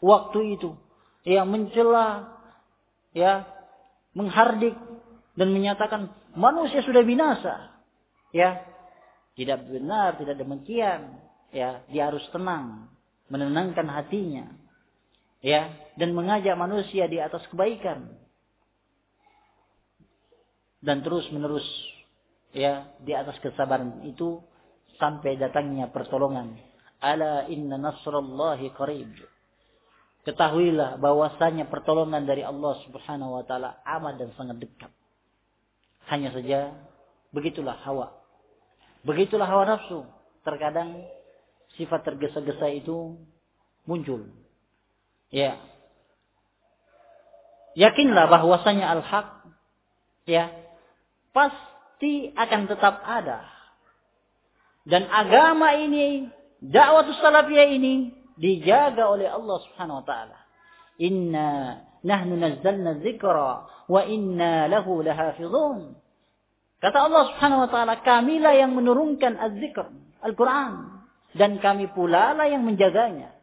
waktu itu. Ya, mencelah ya, menghardik dan menyatakan manusia sudah binasa ya tidak benar, tidak demikian. Ya, dia harus tenang, menenangkan hatinya. Ya, dan mengajak manusia di atas kebaikan. Dan terus-menerus ya di atas kesabaran itu sampai datangnya pertolongan. Ala inna nasrallahi qarib. Ketahuilah bahwasanya pertolongan dari Allah Subhanahu wa taala amat dan sangat dekat. Hanya saja begitulah hawa Begitulah hawa nafsu. Terkadang sifat tergesa-gesa itu muncul. Ya. Yakinlah bahwasanya al-haq ya pasti akan tetap ada. Dan agama ini, dakwah salafiyah ini dijaga oleh Allah Subhanahu wa taala. Inna nahnu nazzalna dzikra wa inna lahu lahafizun. Kata Allah Subhanahu wa taala, kamilah yang menurunkan az-zikr, Al-Qur'an dan kami pula lah yang menjaganya.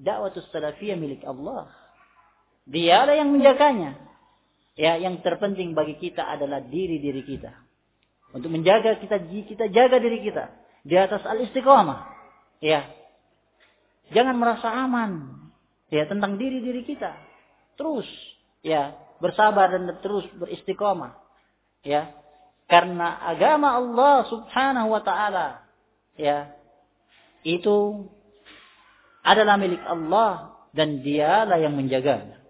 Dakwatus salafiyah milik Allah. Dialah yang menjaganya. Ya, yang terpenting bagi kita adalah diri-diri kita. Untuk menjaga kita kita jaga diri kita di atas al-istiqamah. Ya. Jangan merasa aman ya tentang diri-diri kita. Terus ya, bersabar dan terus beristiqamah. Ya, karena agama Allah Subhanahu wa taala ya itu adalah milik Allah dan dialah yang menjaganya.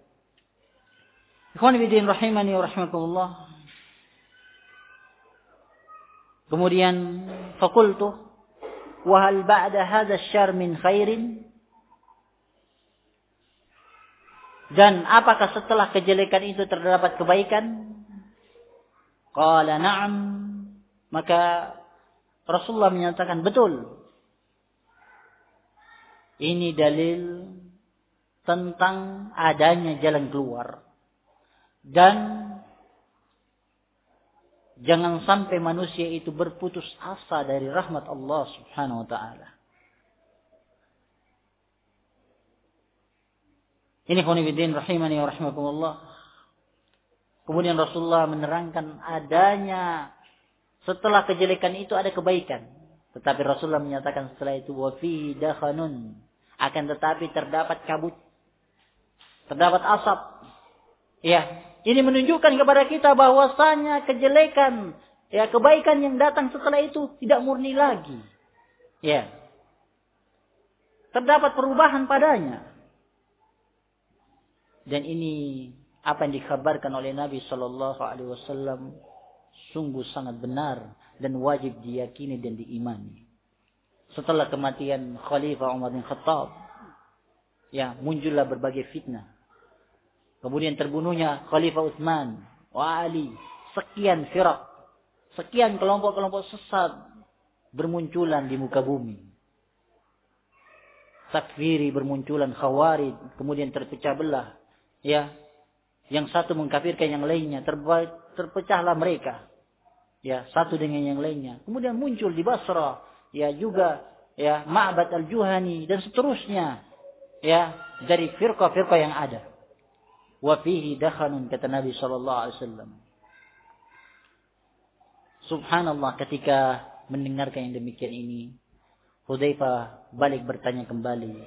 Ikhwan fillah rahimani wa. Kemudian fakultu wa hal ba'da hadha syar min khairin? Dan apakah setelah kejelekan itu terdapat kebaikan? Qala na'am. Maka Rasulullah menyatakan betul. Ini dalil tentang adanya jalan keluar. Dan jangan sampai manusia itu berputus asa dari rahmat Allah Subhanahu wa taala. Ini rahimani wa rahimakumullah. Kemudian Rasulullah menerangkan adanya setelah kejelekan itu ada kebaikan. Tetapi Rasulullah menyatakan setelah itu wafi akan tetapi terdapat kabut. Terdapat asap. Ya, ini menunjukkan kepada kita bahwasanya kejelekan, ya kebaikan yang datang setelah itu tidak murni lagi. Ya. Terdapat perubahan padanya. Dan ini apa yang dikabarkan oleh Nabi Shallallahu Alaihi Wasallam sungguh sangat benar dan wajib diyakini dan diimani. Setelah kematian Khalifah Umar bin Khattab, ya muncullah berbagai fitnah. Kemudian terbunuhnya Khalifah Utsman, Ali, sekian firak, sekian kelompok-kelompok sesat bermunculan di muka bumi. Takfiri bermunculan khawarij, kemudian terpecah belah. Ya, yang satu mengkafirkan yang lainnya, terpecahlah mereka. Ya, satu dengan yang lainnya. Kemudian muncul di Basra, ya juga ya Ma'bad al-Juhani dan seterusnya. Ya, dari firqa-firqa yang ada. Wa fihi dakhanun kata Nabi sallallahu alaihi wasallam. Subhanallah ketika mendengarkan yang demikian ini, Hudzaifah balik bertanya kembali.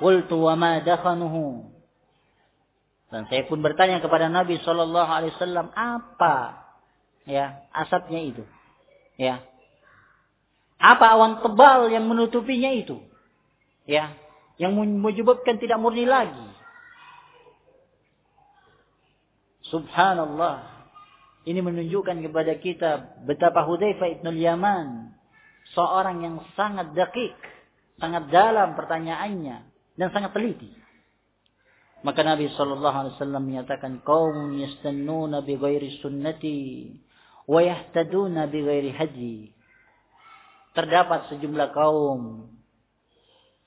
Qultu wa ma dakhanuhu? Dan saya pun bertanya kepada Nabi Shallallahu Alaihi Wasallam apa ya asapnya itu, ya apa awan tebal yang menutupinya itu? Ya, yang menyebabkan tidak murni lagi. Subhanallah. Ini menunjukkan kepada kita betapa Hudzaifah ibn Yaman seorang yang sangat dakik, sangat dalam pertanyaannya dan sangat teliti. Maka Nabi sallallahu alaihi wasallam menyatakan kaum yastannuna bi ghairi sunnati wa yahtaduna bi ghairi haji. Terdapat sejumlah kaum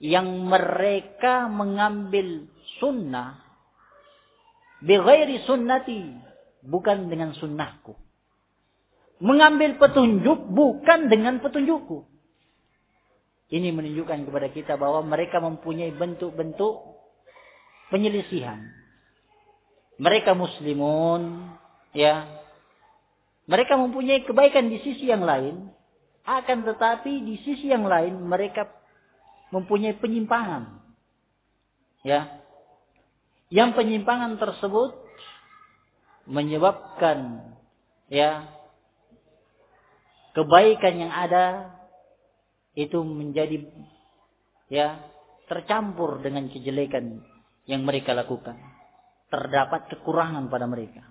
yang mereka mengambil sunnah bighairi sunnati bukan dengan sunnahku mengambil petunjuk bukan dengan petunjukku ini menunjukkan kepada kita bahwa mereka mempunyai bentuk-bentuk penyelisihan mereka muslimun ya mereka mempunyai kebaikan di sisi yang lain akan tetapi di sisi yang lain mereka mempunyai penyimpangan. Ya. Yang penyimpangan tersebut menyebabkan ya kebaikan yang ada itu menjadi ya tercampur dengan kejelekan yang mereka lakukan. Terdapat kekurangan pada mereka.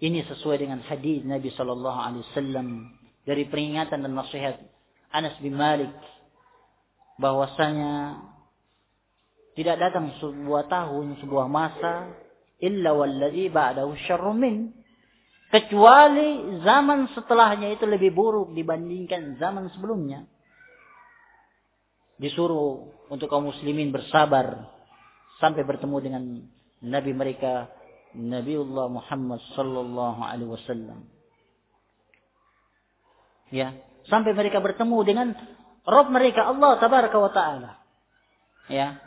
Ini sesuai dengan hadis Nabi Shallallahu Alaihi Wasallam dari peringatan dan nasihat Anas bin Malik bahwasanya tidak datang sebuah tahun, sebuah masa illa walladzi ba'dahu syarrun min kecuali zaman setelahnya itu lebih buruk dibandingkan zaman sebelumnya. Disuruh untuk kaum muslimin bersabar sampai bertemu dengan nabi mereka Nabiullah Muhammad sallallahu alaihi wasallam. Ya, sampai mereka bertemu dengan Rob mereka Allah tabaraka wa ta'ala. Ya.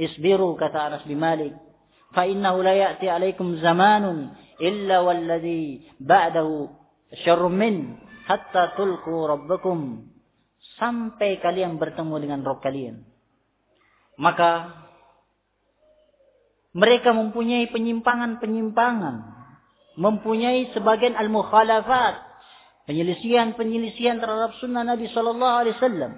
Isbiru kata Anas bin Malik. Fa innahu la ya'ti alaikum zamanun illa walladhi ba'dahu syarrun min hatta tulqu rabbakum sampai kalian bertemu dengan Rob kalian. Maka mereka mempunyai penyimpangan-penyimpangan, mempunyai sebagian al-mukhalafat, penyelisihan-penyelisihan terhadap sunnah Nabi Shallallahu Alaihi Wasallam.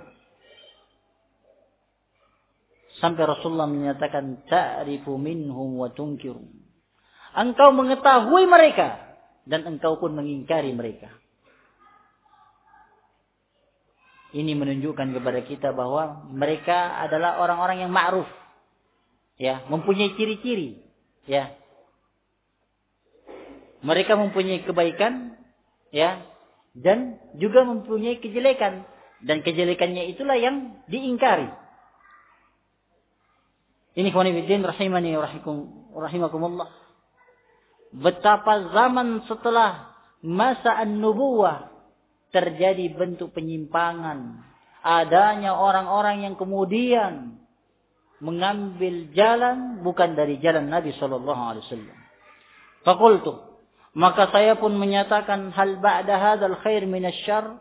Sampai Rasulullah menyatakan ta'rifu minhum wa tunkiru. Engkau mengetahui mereka dan engkau pun mengingkari mereka. Ini menunjukkan kepada kita bahwa mereka adalah orang-orang yang ma'ruf. Ya, mempunyai ciri-ciri. Ya. Mereka mempunyai kebaikan, ya, dan juga mempunyai kejelekan dan kejelekannya itulah yang diingkari. Ini khawanifiddin rahimani rahimakumullah. Betapa zaman setelah masa an-nubuwah terjadi bentuk penyimpangan. Adanya orang-orang yang kemudian mengambil jalan bukan dari jalan Nabi Shallallahu Alaihi Wasallam. Fakultu maka saya pun menyatakan hal ba'da hadzal khair minasyarr.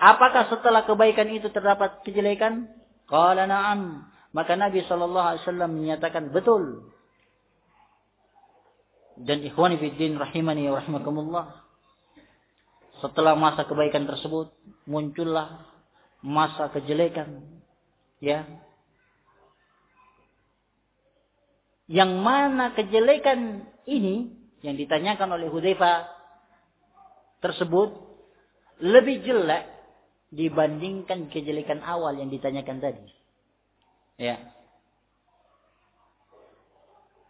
Apakah setelah kebaikan itu terdapat kejelekan? Qala na'am. Maka Nabi sallallahu alaihi wasallam menyatakan betul. Dan ikhwani fiddin rahimani wa rahimakumullah. Setelah masa kebaikan tersebut muncullah masa kejelekan. Ya. Yang mana kejelekan ini yang ditanyakan oleh Hudzaifah tersebut lebih jelek dibandingkan kejelekan awal yang ditanyakan tadi. Ya.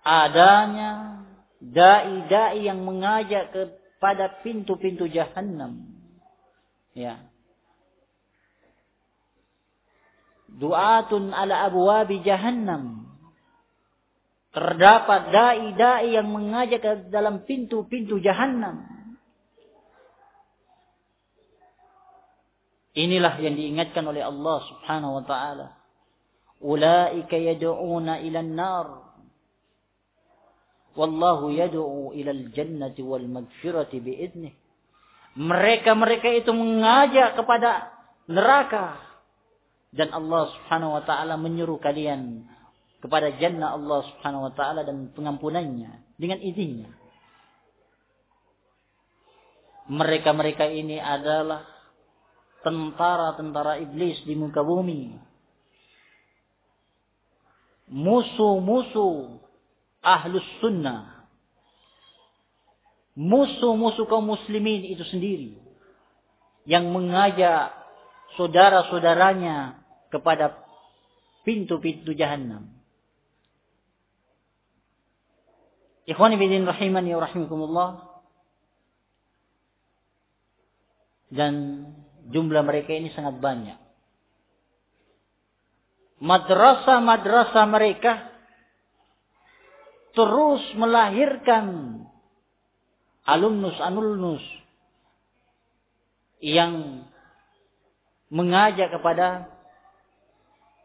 Adanya dai-dai yang mengajak kepada pintu-pintu jahanam. Ya. Du'atun ala abwabi jahannam Terdapat dai-dai yang mengajak ke dalam pintu-pintu jahanam. Inilah yang diingatkan oleh Allah Subhanahu wa taala. Ulaika yad'una ila nar Wallahu yad'u ila al-jannati wal maghfirati bi'idnih. Mereka-mereka itu mengajak kepada neraka dan Allah Subhanahu wa taala menyuruh kalian kepada jannah Allah Subhanahu wa taala dan pengampunannya dengan izinnya. Mereka-mereka ini adalah tentara-tentara iblis di muka bumi musuh-musuh ahlus sunnah. Musuh-musuh kaum muslimin itu sendiri. Yang mengajak saudara-saudaranya kepada pintu-pintu jahanam. Ikhwani bidin rahimani wa rahimakumullah. Dan jumlah mereka ini sangat banyak. Madrasah-madrasah mereka terus melahirkan alumnus-alumnus yang mengajak kepada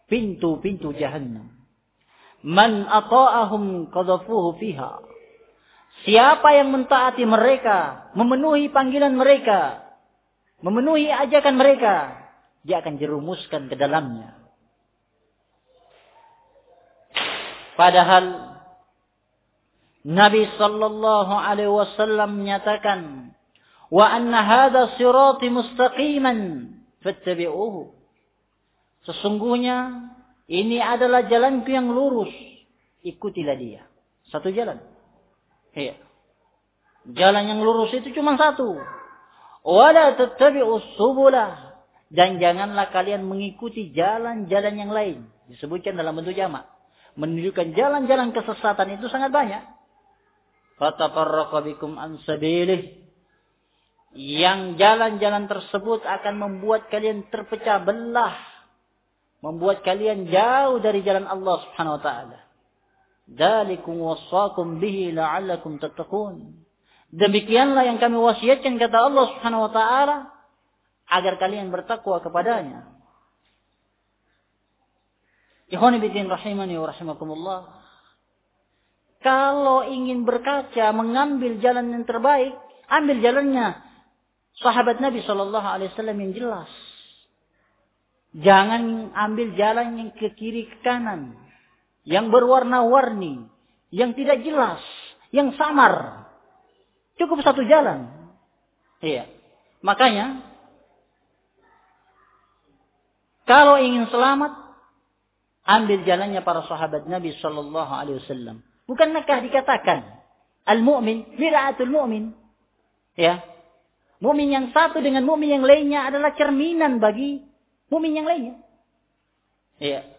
pintu-pintu jahannam. Man ata'ahum qadhafuhu fiha. Siapa yang mentaati mereka, memenuhi panggilan mereka, memenuhi ajakan mereka, dia akan jerumuskan ke dalamnya. Padahal Nabi sallallahu alaihi wasallam menyatakan, "Wa anna hadha sirati mustaqiman fattabi'uhu." Sesungguhnya ini adalah jalanku yang lurus, ikutilah dia. Satu jalan. Iya. Jalan yang lurus itu cuma satu. Wala tattabi'us subulah dan janganlah kalian mengikuti jalan-jalan yang lain. Disebutkan dalam bentuk jamak. Menunjukkan jalan-jalan kesesatan itu sangat banyak. Fatafarraqa bikum an Yang jalan-jalan tersebut akan membuat kalian terpecah belah. Membuat kalian jauh dari jalan Allah subhanahu wa ta'ala. Dalikum wassakum bihi la'allakum tattaqun. Demikianlah yang kami wasiatkan kata Allah Subhanahu wa taala agar kalian bertakwa kepadanya. Ikhwani bidin rahimani wa rahimakumullah. Kalau ingin berkaca, mengambil jalan yang terbaik, ambil jalannya sahabat Nabi Shallallahu Alaihi Wasallam yang jelas. Jangan ambil jalan yang ke kiri ke kanan, yang berwarna-warni, yang tidak jelas, yang samar. Cukup satu jalan. Iya. Makanya kalau ingin selamat ambil jalannya para sahabat Nabi sallallahu alaihi wasallam. Bukankah dikatakan al-mu'min mir'atul mu'min? Ya. Mukmin yang satu dengan mukmin yang lainnya adalah cerminan bagi mukmin yang lainnya. Iya.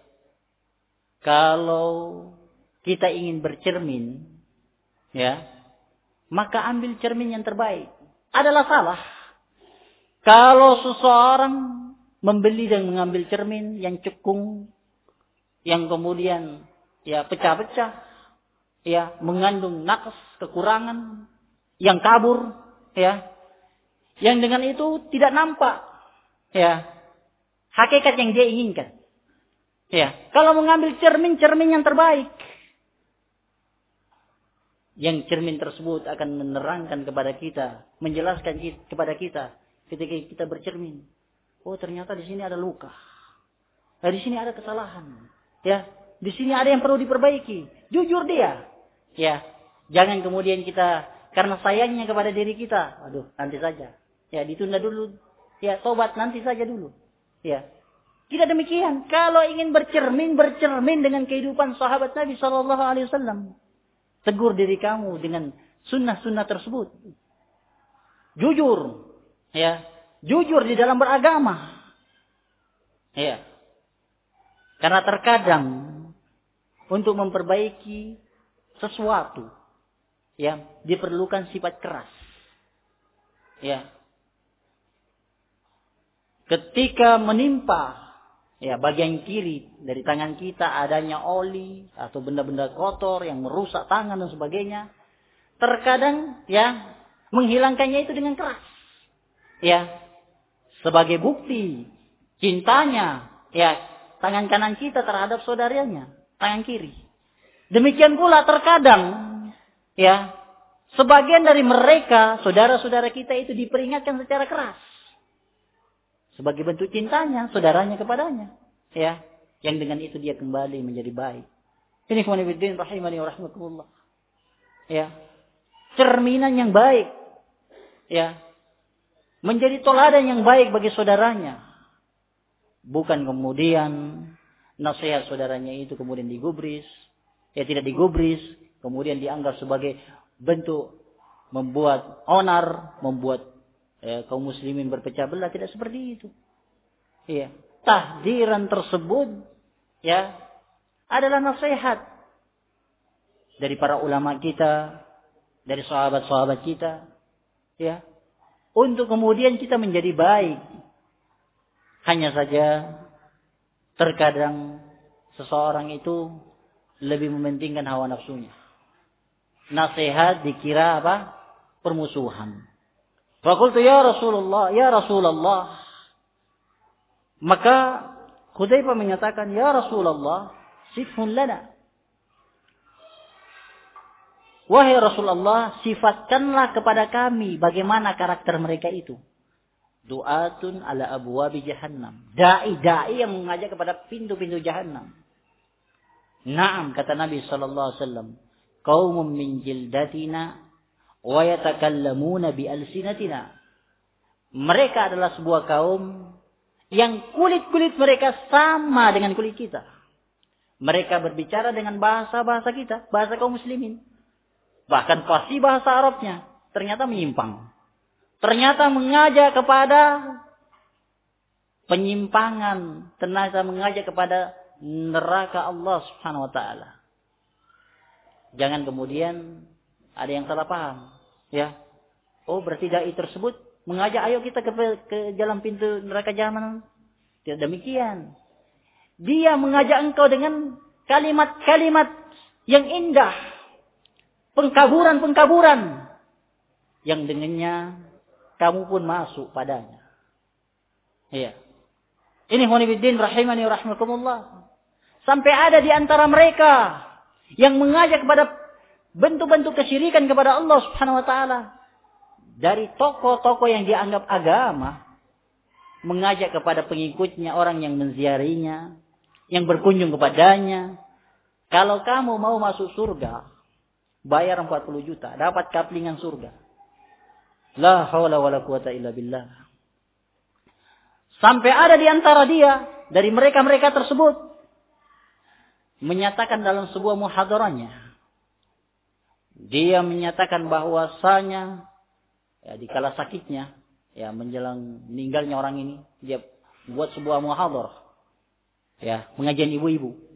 Kalau kita ingin bercermin, ya, maka ambil cermin yang terbaik. Adalah salah. Kalau seseorang membeli dan mengambil cermin yang cekung, yang kemudian ya pecah-pecah, ya mengandung nakes, kekurangan, yang kabur, ya, yang dengan itu tidak nampak, ya, hakikat yang dia inginkan. Ya, kalau mengambil cermin-cermin yang terbaik, yang cermin tersebut akan menerangkan kepada kita, menjelaskan kepada kita ketika kita bercermin. Oh ternyata di sini ada luka. Nah, di sini ada kesalahan. Ya, di sini ada yang perlu diperbaiki. Jujur dia. Ya, jangan kemudian kita karena sayangnya kepada diri kita, aduh nanti saja. Ya, ditunda dulu. Ya, tobat nanti saja dulu. Ya, tidak demikian. Kalau ingin bercermin, bercermin dengan kehidupan sahabat Nabi Shallallahu Alaihi Wasallam. Tegur diri kamu dengan sunnah-sunnah tersebut. Jujur. Ya. Jujur di dalam beragama. Ya. Karena terkadang untuk memperbaiki sesuatu ya diperlukan sifat keras. Ya. Ketika menimpa ya bagian kiri dari tangan kita adanya oli atau benda-benda kotor yang merusak tangan dan sebagainya. Terkadang ya menghilangkannya itu dengan keras. Ya sebagai bukti cintanya ya tangan kanan kita terhadap saudaranya tangan kiri. Demikian pula terkadang ya sebagian dari mereka saudara-saudara kita itu diperingatkan secara keras sebagai bentuk cintanya saudaranya kepadanya. Ya yang dengan itu dia kembali menjadi baik. Ini kemudian rahimani rahmatullah. Ya cerminan yang baik. Ya menjadi toladan yang baik bagi saudaranya. Bukan kemudian nasihat saudaranya itu kemudian digubris, ya tidak digubris, kemudian dianggap sebagai bentuk membuat onar, membuat ya, kaum muslimin berpecah belah, tidak seperti itu. Iya, tahdiran tersebut ya adalah nasihat dari para ulama kita, dari sahabat-sahabat kita, ya, untuk kemudian kita menjadi baik. Hanya saja terkadang seseorang itu lebih mementingkan hawa nafsunya. Nasihat dikira apa? Permusuhan. Fakultu ya Rasulullah, ya Rasulullah. Maka Hudzaifah menyatakan, ya Rasulullah, sifhun lana. Wahai Rasulullah, sifatkanlah kepada kami bagaimana karakter mereka itu. Du'atun ala abwabi jahannam. Da'i-da'i yang mengajak kepada pintu-pintu jahannam. Naam, kata Nabi wasallam. Qaumun min jildatina wa yatakallamuna bi alsinatina. Mereka adalah sebuah kaum yang kulit-kulit mereka sama dengan kulit kita. Mereka berbicara dengan bahasa-bahasa kita, bahasa kaum muslimin. Bahkan pasti bahasa Arabnya ternyata menyimpang. Ternyata mengajak kepada penyimpangan, ternyata mengajak kepada neraka Allah Subhanahu wa taala. Jangan kemudian ada yang salah paham, ya. Oh, berarti dai tersebut mengajak ayo kita ke, ke jalan pintu neraka jahanam. Tidak demikian. Dia mengajak engkau dengan kalimat-kalimat yang indah, pengkaburan-pengkaburan yang dengannya kamu pun masuk padanya. Iya. Ini honibiddin rahimani rahmakumullah. Sampai ada di antara mereka yang mengajak kepada bentuk-bentuk kesyirikan kepada Allah Subhanahu wa taala. Dari tokoh-tokoh yang dianggap agama mengajak kepada pengikutnya orang yang menziarinya, yang berkunjung kepadanya. Kalau kamu mau masuk surga, Bayar 40 juta, dapat kaplingan surga. La haula wala quwata illa billah. Sampai ada di antara dia dari mereka-mereka tersebut menyatakan dalam sebuah muhadarahnya dia menyatakan bahwasanya ya di kala sakitnya ya menjelang meninggalnya orang ini dia buat sebuah muhadarah ya pengajian ibu-ibu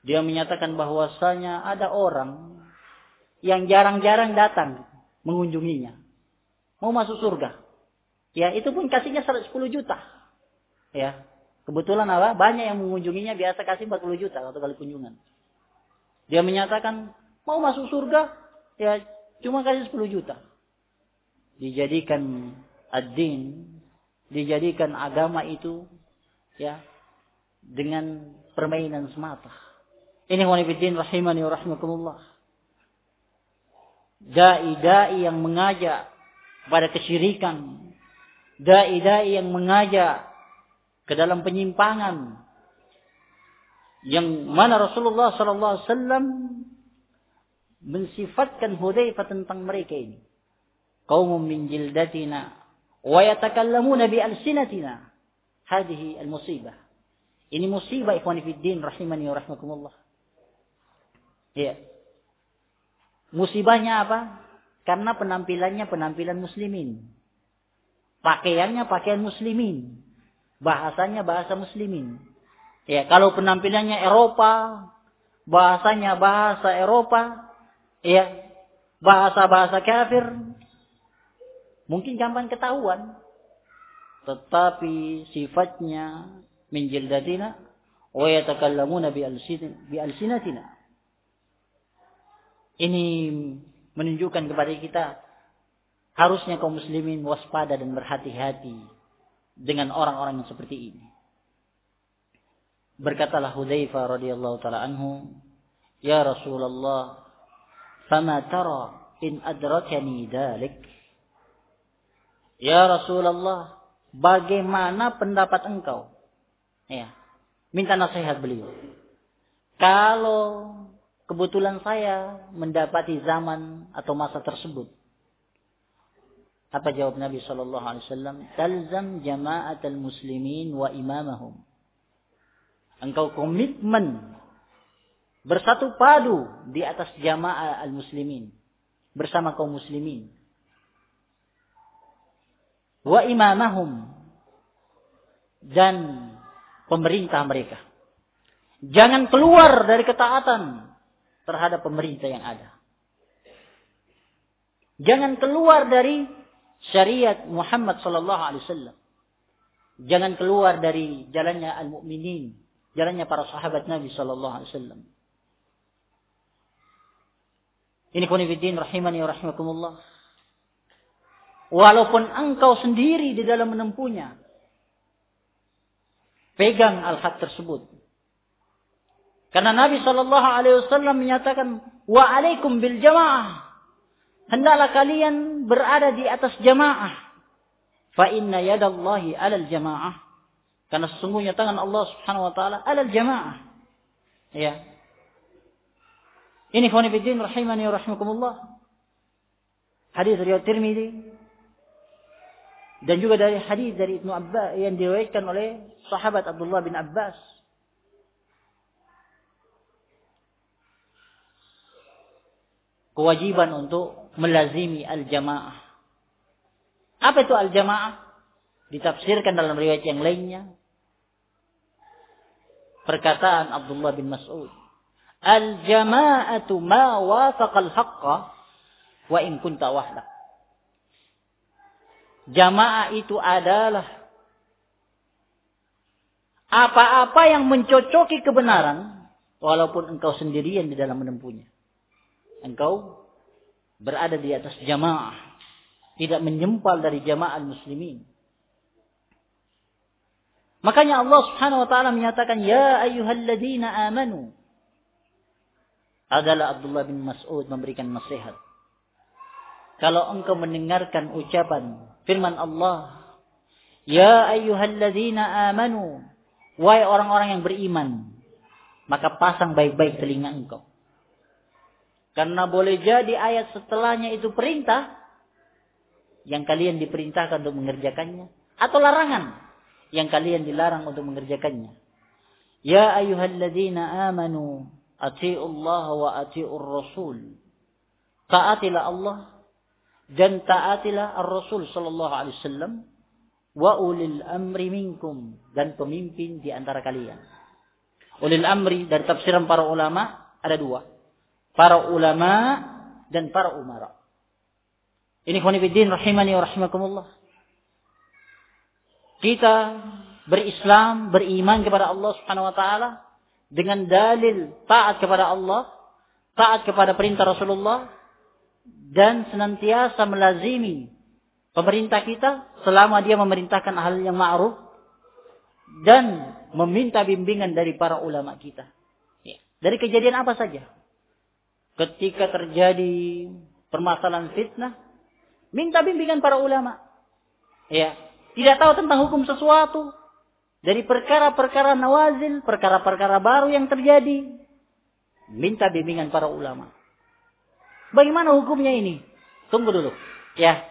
dia menyatakan bahwasanya ada orang yang jarang-jarang datang mengunjunginya. Mau masuk surga. Ya, itu pun kasihnya 10 juta. Ya. Kebetulan apa? Banyak yang mengunjunginya biasa kasih 40 juta satu kali kunjungan. Dia menyatakan mau masuk surga, ya cuma kasih 10 juta. Dijadikan ad-din, dijadikan agama itu ya dengan permainan semata. Ini wanita rahimani wa dai-dai yang mengajak pada kesyirikan, dai-dai yang mengajak ke dalam penyimpangan yang mana Rasulullah sallallahu alaihi wasallam mensifatkan Hudzaifah tentang mereka ini. Qaumun min jildatina wa yatakallamuna bi alsinatina. Hadhihi al-musibah. Ini musibah ikhwani fid din rahimani wa rahmakumullah. Ya. Musibahnya apa? Karena penampilannya penampilan muslimin. Pakaiannya pakaian muslimin. Bahasanya bahasa muslimin. Ya, kalau penampilannya Eropa, bahasanya bahasa Eropa, ya, bahasa-bahasa kafir, mungkin gampang ketahuan. Tetapi sifatnya menjildatina wa yatakallamuna bi alsinatina ini menunjukkan kepada kita harusnya kaum muslimin waspada dan berhati-hati dengan orang-orang yang seperti ini. Berkatalah Hudzaifah radhiyallahu taala anhu, "Ya Rasulullah, fama tara in adrakani dalik?" Ya Rasulullah, bagaimana pendapat engkau? Ya, minta nasihat beliau. Kalau kebetulan saya mendapati zaman atau masa tersebut. Apa jawab Nabi Shallallahu Alaihi Wasallam? Talzam jama'at al muslimin wa imamahum. Engkau komitmen bersatu padu di atas jamaah al-muslimin bersama kaum muslimin. Wa imamahum dan pemerintah mereka. Jangan keluar dari ketaatan terhadap pemerintah yang ada. Jangan keluar dari syariat Muhammad sallallahu alaihi wasallam. Jangan keluar dari jalannya al-mukminin, jalannya para sahabat Nabi sallallahu alaihi wasallam. Ini kunifidin rahimani wa rahimakumullah. Walaupun engkau sendiri di dalam menempuhnya. Pegang al-haq tersebut. Karena Nabi Shallallahu Alaihi Wasallam menyatakan, wa alaikum bil jamaah. Hendaklah kalian berada di atas jamaah. Fa inna yadallahi alal jamaah. Karena sesungguhnya tangan Allah Subhanahu wa taala alal jamaah. Ya. Ini khonifidin rahimani wa rahimakumullah. Hadis riwayat Tirmidzi dan juga dari hadis dari Ibnu Abbas yang diriwayatkan oleh sahabat Abdullah bin Abbas kewajiban untuk melazimi al-jamaah. Apa itu al-jamaah? Ditafsirkan dalam riwayat yang lainnya. Perkataan Abdullah bin Mas'ud. Al-jama'atu ma wafaqal haqqa wa in kunta wahdak. Jamaah itu adalah apa-apa yang mencocoki kebenaran walaupun engkau sendirian di dalam menempuhnya engkau berada di atas jamaah, tidak menyempal dari jamaah muslimin. Makanya Allah Subhanahu wa taala menyatakan ya ayyuhalladzina amanu. Adalah Abdullah bin Mas'ud memberikan nasihat. Kalau engkau mendengarkan ucapan firman Allah, ya ayyuhalladzina amanu, wahai orang-orang yang beriman, maka pasang baik-baik telinga engkau. Karena boleh jadi ayat setelahnya itu perintah yang kalian diperintahkan untuk mengerjakannya atau larangan yang kalian dilarang untuk mengerjakannya. Ya ayyuhalladzina amanu Allah wa ati'ur rasul. Taatilah Allah dan taatilah ar-rasul sallallahu alaihi wasallam wa ulil amri minkum dan pemimpin di antara kalian. Ulil amri dari tafsiran para ulama ada dua para ulama dan para umara. Ini khonifuddin rahimani wa rahimakumullah. Kita berislam, beriman kepada Allah Subhanahu wa taala dengan dalil taat kepada Allah, taat kepada perintah Rasulullah dan senantiasa melazimi pemerintah kita selama dia memerintahkan hal yang ma'ruf dan meminta bimbingan dari para ulama kita. Ya. Dari kejadian apa saja? ketika terjadi permasalahan fitnah, minta bimbingan para ulama. Ya, tidak tahu tentang hukum sesuatu dari perkara-perkara nawazil, perkara-perkara baru yang terjadi, minta bimbingan para ulama. Bagaimana hukumnya ini? Tunggu dulu, ya.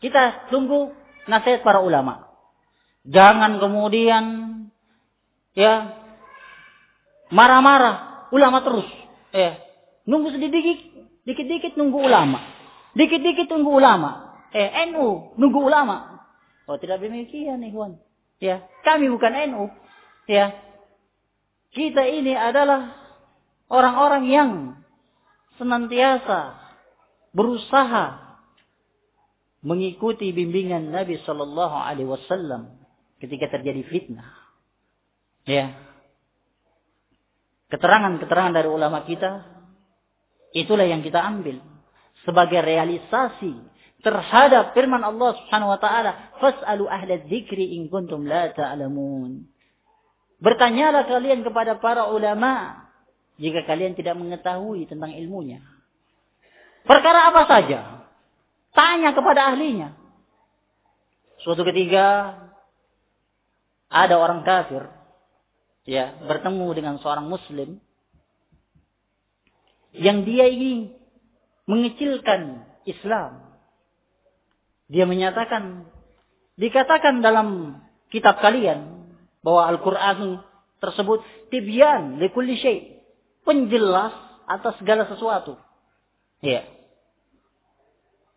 Kita tunggu nasihat para ulama. Jangan kemudian ya marah-marah ulama terus. Ya, Nunggu sedikit, dikit-dikit nunggu ulama. Dikit-dikit nunggu ulama. Eh, NU nunggu ulama. Oh, tidak demikian, Ikhwan. Ya, kami bukan NU. Ya. Kita ini adalah orang-orang yang senantiasa berusaha mengikuti bimbingan Nabi Shallallahu Alaihi Wasallam ketika terjadi fitnah. Ya, keterangan-keterangan dari ulama kita Itulah yang kita ambil sebagai realisasi terhadap firman Allah Subhanahu wa taala, "Fas'alu ahla dzikri in kuntum la ta'lamun." Bertanyalah kalian kepada para ulama jika kalian tidak mengetahui tentang ilmunya. Perkara apa saja? Tanya kepada ahlinya. Suatu ketika ada orang kafir ya bertemu dengan seorang muslim yang dia ingin mengecilkan Islam. Dia menyatakan, dikatakan dalam kitab kalian bahwa Al-Quran tersebut tibyan likulli syai. Penjelas atas segala sesuatu. Iya.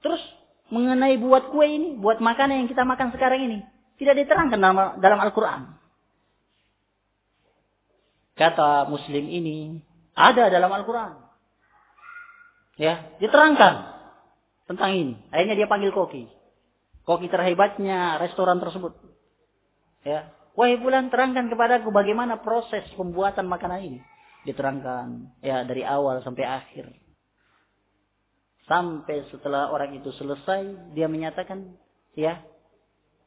Terus mengenai buat kue ini, buat makanan yang kita makan sekarang ini, tidak diterangkan dalam, dalam Al-Quran. Kata Muslim ini ada dalam Al-Quran. Ya, diterangkan tentang ini. Akhirnya dia panggil koki. Koki terhebatnya restoran tersebut. Ya, wahai bulan terangkan kepadaku bagaimana proses pembuatan makanan ini. Diterangkan ya dari awal sampai akhir. Sampai setelah orang itu selesai, dia menyatakan, ya,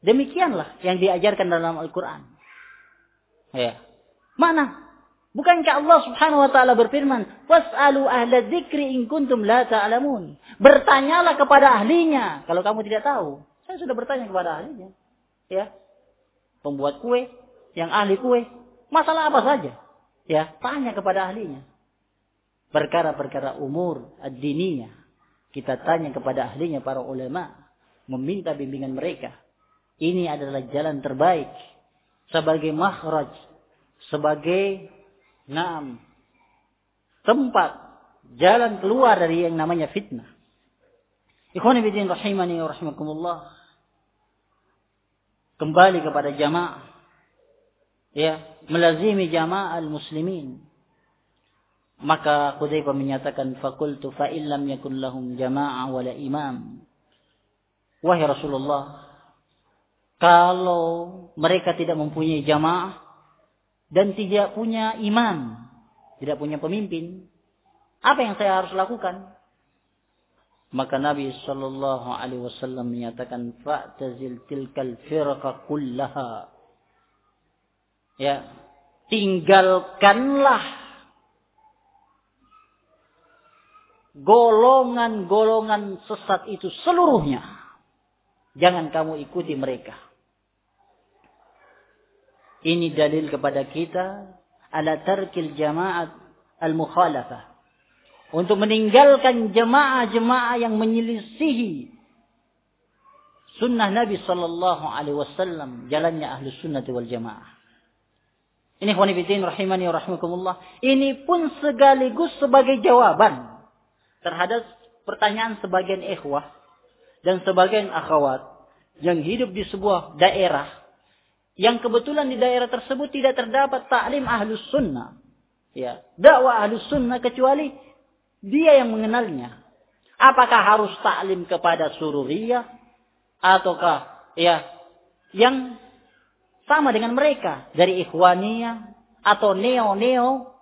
demikianlah yang diajarkan dalam Al-Quran. Ya. Mana Bukankah Allah Subhanahu wa taala berfirman, "Was'alu ahla dzikri in kuntum la ta'lamun." Bertanyalah kepada ahlinya kalau kamu tidak tahu. Saya sudah bertanya kepada ahlinya. Ya. Pembuat kue, yang ahli kue, masalah apa saja? Ya, tanya kepada ahlinya. Perkara-perkara umur ad-diniyah, kita tanya kepada ahlinya para ulama, meminta bimbingan mereka. Ini adalah jalan terbaik sebagai makhraj, sebagai Naam. Tempat jalan keluar dari yang namanya fitnah. Ikhwan fillah rahimani wa rahimakumullah. Kembali kepada jamaah. Ya, melazimi jamaah al-muslimin. Maka Hudzaifah menyatakan fakultu fa illam yakun lahum jamaah wala imam. Wahai Rasulullah, kalau mereka tidak mempunyai jamaah dan tidak punya imam, tidak punya pemimpin, apa yang saya harus lakukan? Maka Nabi Shallallahu Alaihi Wasallam menyatakan, "Fa'tazil tilkal firqa kullaha." Ya, tinggalkanlah golongan-golongan sesat itu seluruhnya. Jangan kamu ikuti mereka. Ini dalil kepada kita ala tarkil jama'at al-mukhalafah. Untuk meninggalkan jemaah-jemaah yang menyelisihi sunnah Nabi sallallahu alaihi wasallam, jalannya ahlu sunnah wal jamaah. Ini khwanifidin rahimani wa rahmakumullah. Ini pun segaligus sebagai jawaban terhadap pertanyaan sebagian ikhwah dan sebagian akhwat yang hidup di sebuah daerah yang kebetulan di daerah tersebut tidak terdapat taklim ahlus sunnah. Ya, dakwah ahlus sunnah kecuali dia yang mengenalnya. Apakah harus taklim kepada sururiyah ataukah ya yang sama dengan mereka dari ikhwaniyah atau neo-neo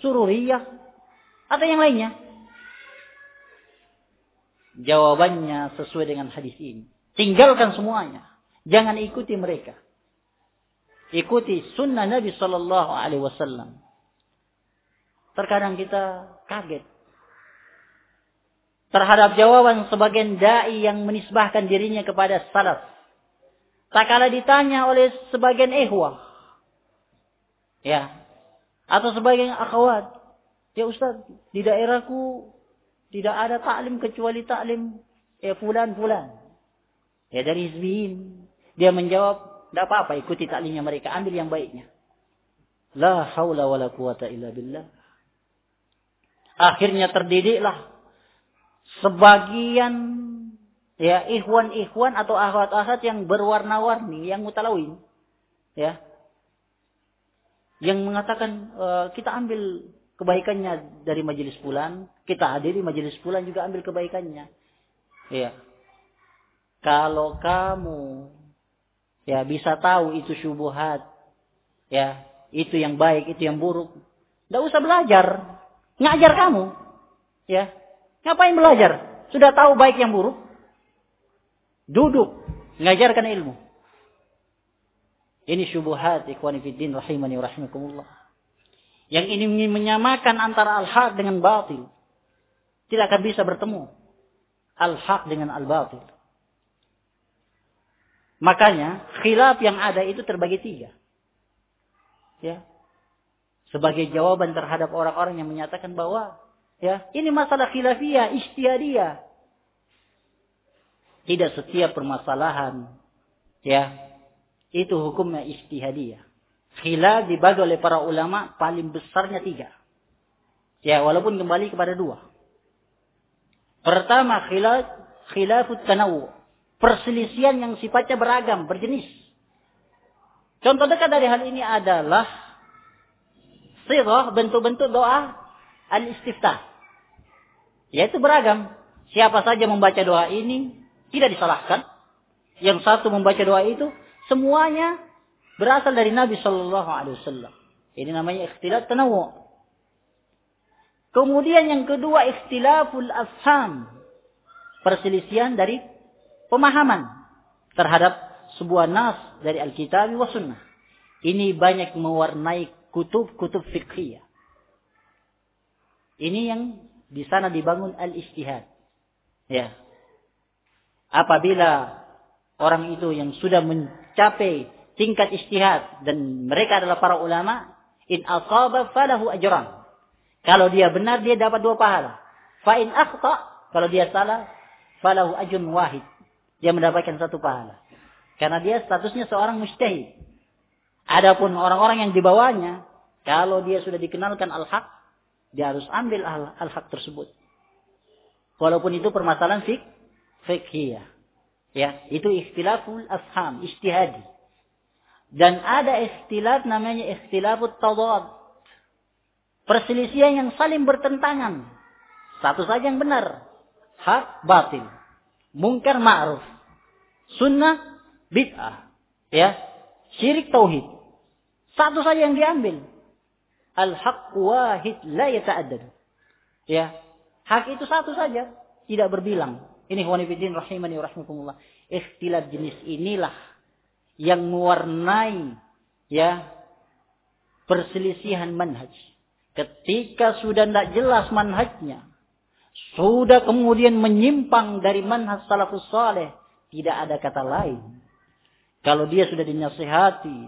sururiyah atau yang lainnya? Jawabannya sesuai dengan hadis ini. Tinggalkan semuanya. Jangan ikuti mereka. Ikuti sunnah Nabi Shallallahu Alaihi Wasallam. Terkadang kita kaget terhadap jawaban sebagian dai yang menisbahkan dirinya kepada salaf. Tak kala ditanya oleh sebagian ehwah, ya, atau sebagian akhwat, ya Ustaz, di daerahku tidak ada taklim kecuali taklim ya fulan fulan. Ya dari hizbiyin. Dia menjawab, tidak apa-apa ikuti taklimnya mereka, ambil yang baiknya. La haula wala quwata illa billah. Akhirnya terdidiklah sebagian ya ikhwan-ikhwan atau ahwat-ahwat yang berwarna-warni, yang mutalawin. Ya. Yang mengatakan e, kita ambil kebaikannya dari majelis bulan, kita hadiri majelis bulan juga ambil kebaikannya. Ya. Kalau kamu ya bisa tahu itu syubhat ya itu yang baik itu yang buruk tidak usah belajar ngajar kamu ya ngapain belajar? Sudah tahu baik yang buruk? Duduk. Ngajarkan ilmu. Ini syubhat ikhwani fiddin rahimani rahimakumullah. Yang ini menyamakan antara al-haq dengan batil. Tidak akan bisa bertemu al-haq dengan al-batil. Makanya khilaf yang ada itu terbagi tiga. Ya. Sebagai jawaban terhadap orang-orang yang menyatakan bahwa ya ini masalah khilafiyah, istihadiyah. Tidak setiap permasalahan ya itu hukumnya istihadiyah. Khilaf dibagi oleh para ulama paling besarnya tiga. Ya, walaupun kembali kepada dua. Pertama, khilaf khilafut tanawu. Perselisihan yang sifatnya beragam, berjenis. Contoh dekat dari hal ini adalah sirah bentuk-bentuk doa al-istiftah. Yaitu beragam. Siapa saja membaca doa ini tidak disalahkan. Yang satu membaca doa itu semuanya berasal dari Nabi Shallallahu Alaihi Wasallam. Ini namanya ikhtilaf tanawu. Kemudian yang kedua ikhtilaful afham. Perselisihan dari pemahaman terhadap sebuah nas dari Alkitab wa Sunnah. Ini banyak mewarnai kutub-kutub fiqhiyah. Ini yang di sana dibangun al-istihad. Ya. Apabila orang itu yang sudah mencapai tingkat istihad dan mereka adalah para ulama, in asaba falahu ajran. Kalau dia benar dia dapat dua pahala. Fa in akhta, kalau dia salah, falahu ajun wahid. Dia mendapatkan satu pahala. Karena dia statusnya seorang mustahid. Adapun orang-orang yang di bawahnya, kalau dia sudah dikenalkan al-haq, dia harus ambil al-haq tersebut. Walaupun itu permasalahan fik fikhiyah. Ya, itu ikhtilaful afham, istihadi. Dan ada ikhtilaf namanya ikhtilafut tadad. Perselisihan yang saling bertentangan. Satu saja yang benar. Hak, batil. Mungkar, ma'ruf. Sunnah, bid'ah. Ya. Syirik, tauhid. Satu saja yang diambil. Al-haq wahid la yata'addad. Ya. Hak itu satu saja. Tidak berbilang. Ini wanifidin rahimani rahimahumullah. Ikhtilaf jenis inilah yang mewarnai ya perselisihan manhaj. Ketika sudah tidak jelas manhajnya, sudah kemudian menyimpang dari manhaj salafus saleh, tidak ada kata lain. Kalau dia sudah dinasihati,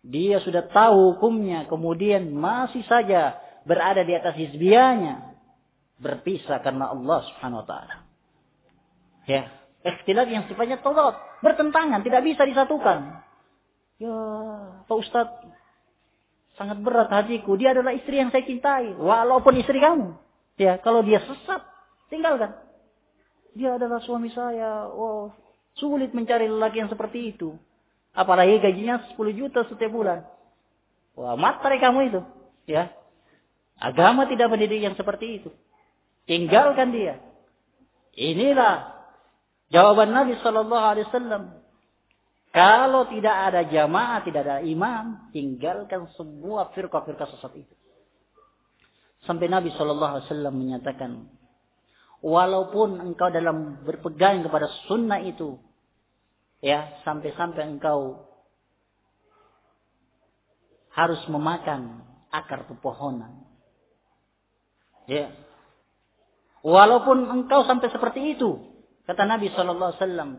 dia sudah tahu hukumnya, kemudian masih saja berada di atas hizbiyahnya, berpisah karena Allah Subhanahu wa taala. Ya, ikhtilaf yang sifatnya tolot, bertentangan, tidak bisa disatukan. Ya, Pak Ustadz, sangat berat hatiku. Dia adalah istri yang saya cintai, walaupun istri kamu. Ya, kalau dia sesat, tinggalkan. Dia adalah suami saya. Oh, sulit mencari lelaki yang seperti itu. Apalagi gajinya 10 juta setiap bulan. Wah, materi kamu itu. Ya. Agama tidak mendidik yang seperti itu. Tinggalkan dia. Inilah Jawaban Nabi Shallallahu Alaihi Wasallam, kalau tidak ada jamaah, tidak ada imam, tinggalkan semua firqa-firqa sesat itu. Sampai Nabi Shallallahu Alaihi Wasallam menyatakan, walaupun engkau dalam berpegang kepada sunnah itu, ya sampai-sampai engkau harus memakan akar pepohonan. Ya. Walaupun engkau sampai seperti itu, Kata Nabi sallallahu alaihi wasallam,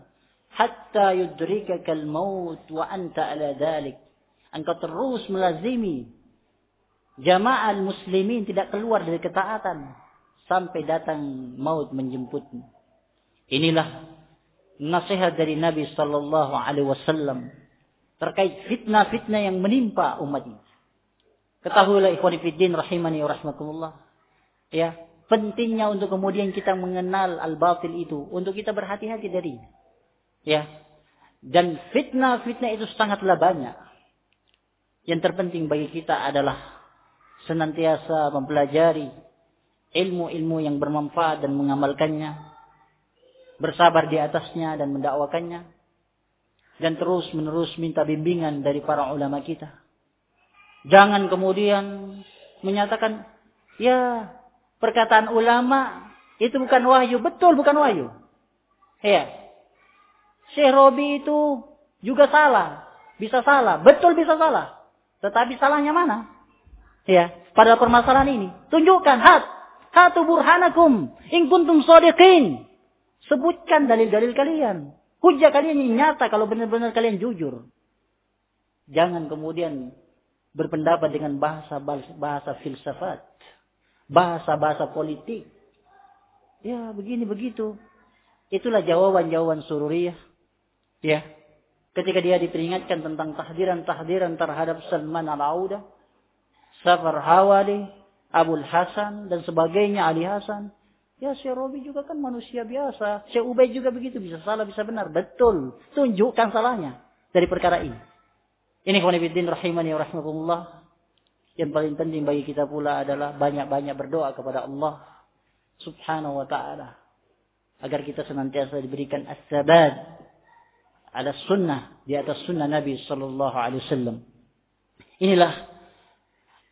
"Hatta yudrikakal maut wa anta ala dhalik." Engkau terus melazimi jamaah muslimin tidak keluar dari ketaatan sampai datang maut menjemputmu. Inilah nasihat dari Nabi sallallahu alaihi wasallam terkait fitnah-fitnah yang menimpa umat ini. Ketahuilah ikhwan fillah rahimani wa rahmatullah. Ya, pentingnya untuk kemudian kita mengenal al-batil itu untuk kita berhati-hati dari ya dan fitnah-fitnah itu sangatlah banyak yang terpenting bagi kita adalah senantiasa mempelajari ilmu-ilmu yang bermanfaat dan mengamalkannya bersabar di atasnya dan mendakwakannya dan terus menerus minta bimbingan dari para ulama kita jangan kemudian menyatakan ya perkataan ulama itu bukan wahyu. Betul bukan wahyu. Ya. Syekh Robi itu juga salah. Bisa salah. Betul bisa salah. Tetapi salahnya mana? Ya. Pada permasalahan ini. Tunjukkan. Hat. Hatu burhanakum. In kuntum sodiqin. Sebutkan dalil-dalil kalian. Hujah kalian ini nyata kalau benar-benar kalian jujur. Jangan kemudian berpendapat dengan bahasa bahasa filsafat bahasa-bahasa politik. Ya, begini begitu. Itulah jawaban-jawaban sururiyah. Ya. ketika dia diperingatkan tentang tahdiran-tahdiran terhadap Salman al-Auda, Safar Hawali, Abul Hasan dan sebagainya Ali Hasan. Ya Syekh Robi juga kan manusia biasa. Syekh Ubay juga begitu. Bisa salah, bisa benar. Betul. Tunjukkan salahnya dari perkara ini. Ini khonibuddin rahimani wa rahmatullah. Yang paling penting bagi kita pula adalah banyak-banyak berdoa kepada Allah subhanahu wa ta'ala. Agar kita senantiasa diberikan as-sabad ala sunnah di atas sunnah Nabi sallallahu alaihi wasallam. Inilah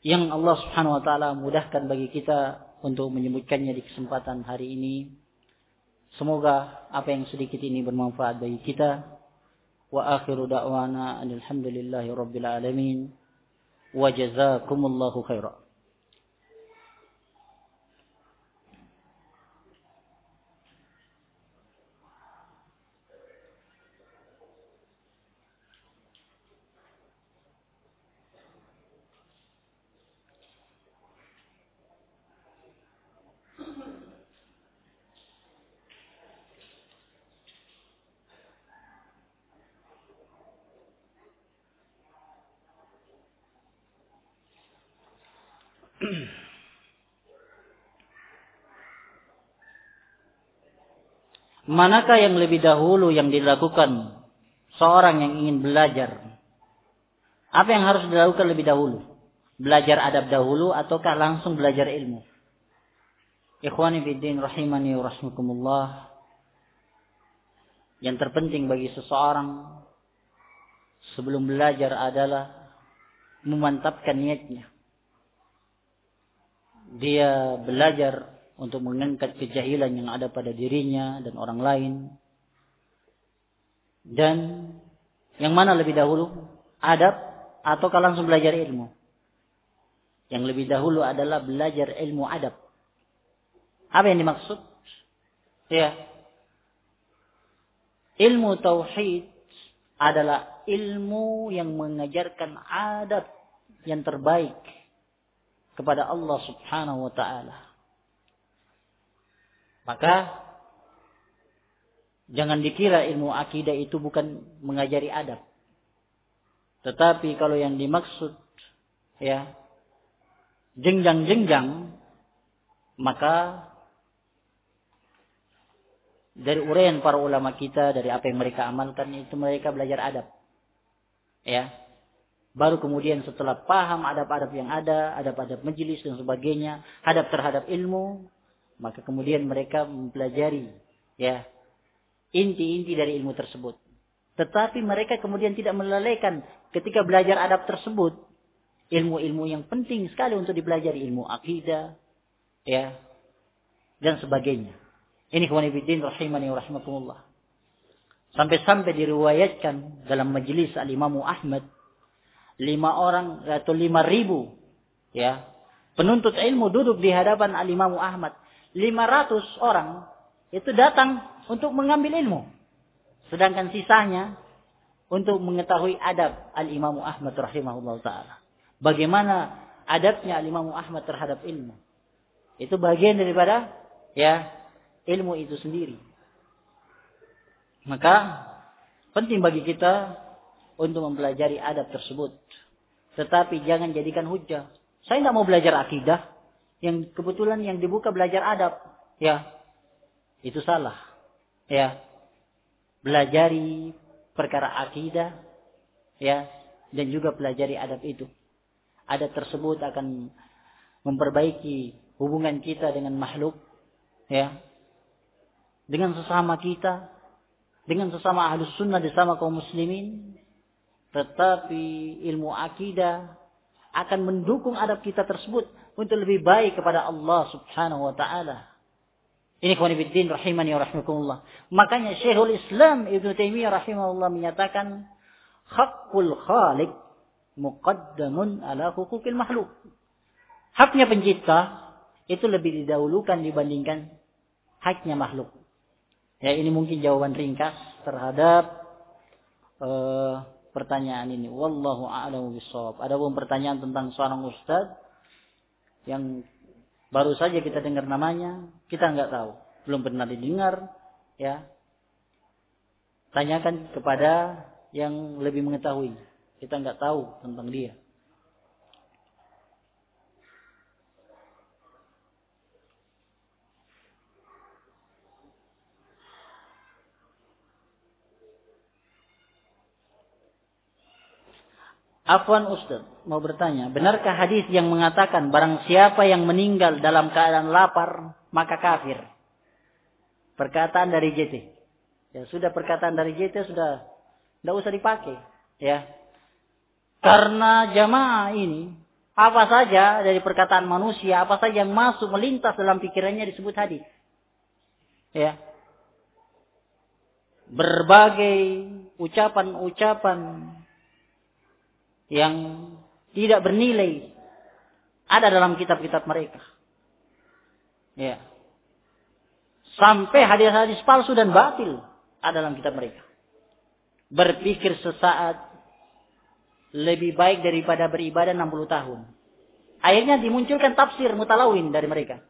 yang Allah Subhanahu wa taala mudahkan bagi kita untuk menyebutkannya di kesempatan hari ini. Semoga apa yang sedikit ini bermanfaat bagi kita. Wa akhiru da'wana alhamdulillahi rabbil alamin. Wa jazakumullahu khairan. Manakah yang lebih dahulu yang dilakukan seorang yang ingin belajar? Apa yang harus dilakukan lebih dahulu? Belajar adab dahulu ataukah langsung belajar ilmu? Ikhwani biddin rahimani wa rahmukumullah. Yang terpenting bagi seseorang sebelum belajar adalah memantapkan niatnya. Dia belajar untuk mengangkat kejahilan yang ada pada dirinya dan orang lain. Dan yang mana lebih dahulu? Adab atau langsung belajar ilmu? Yang lebih dahulu adalah belajar ilmu adab. Apa yang dimaksud? Ya. Ilmu tauhid adalah ilmu yang mengajarkan adab yang terbaik kepada Allah Subhanahu wa taala. Maka jangan dikira ilmu akidah itu bukan mengajari adab. Tetapi kalau yang dimaksud ya jenjang-jenjang maka dari uraian para ulama kita dari apa yang mereka amalkan itu mereka belajar adab. Ya. Baru kemudian setelah paham adab-adab yang ada, adab-adab majelis dan sebagainya, adab terhadap ilmu, maka kemudian mereka mempelajari ya inti-inti dari ilmu tersebut. Tetapi mereka kemudian tidak melalaikan ketika belajar adab tersebut ilmu-ilmu yang penting sekali untuk dipelajari ilmu akidah ya dan sebagainya. Ini kewanibidin rahimani wa rahimakumullah. Sampai-sampai diriwayatkan dalam majelis al-Imamu Ahmad lima orang atau lima ribu ya penuntut ilmu duduk di hadapan al-Imamu Ahmad 500 orang itu datang untuk mengambil ilmu. Sedangkan sisanya untuk mengetahui adab Al-Imam Ahmad rahimahullah ta'ala. Bagaimana adabnya Al-Imam Ahmad terhadap ilmu. Itu bagian daripada ya ilmu itu sendiri. Maka penting bagi kita untuk mempelajari adab tersebut. Tetapi jangan jadikan hujah. Saya tidak mau belajar akidah yang kebetulan yang dibuka belajar adab, ya itu salah. Ya. Belajari perkara akidah ya dan juga pelajari adab itu. Adab tersebut akan memperbaiki hubungan kita dengan makhluk ya. Dengan sesama kita, dengan sesama ahlus sunnah bersama kaum muslimin, tetapi ilmu akidah akan mendukung adab kita tersebut untuk lebih baik kepada Allah Subhanahu wa taala. Ini khonibuddin rahimani wa rahmakumullah. Makanya Syekhul Islam Ibn Taimiyah rahimahullah menyatakan hakul khaliq muqaddamun ala hukukil makhluk. Haknya pencipta itu lebih didahulukan dibandingkan haknya makhluk. Ya ini mungkin jawaban ringkas terhadap uh, pertanyaan ini. Wallahu a'lamu bishawab. Adapun pertanyaan tentang seorang ustaz yang baru saja kita dengar namanya, kita nggak tahu, belum pernah didengar, ya. Tanyakan kepada yang lebih mengetahui. Kita nggak tahu tentang dia. Afwan Ustaz mau bertanya, benarkah hadis yang mengatakan barang siapa yang meninggal dalam keadaan lapar maka kafir? Perkataan dari JT. Ya sudah perkataan dari JT sudah tidak usah dipakai, ya. Karena jamaah ini apa saja dari perkataan manusia, apa saja yang masuk melintas dalam pikirannya disebut hadis. Ya. Berbagai ucapan-ucapan yang tidak bernilai ada dalam kitab-kitab mereka. Ya. Sampai hadis-hadis palsu dan batil ada dalam kitab mereka. Berpikir sesaat lebih baik daripada beribadah 60 tahun. Akhirnya dimunculkan tafsir mutalawin dari mereka.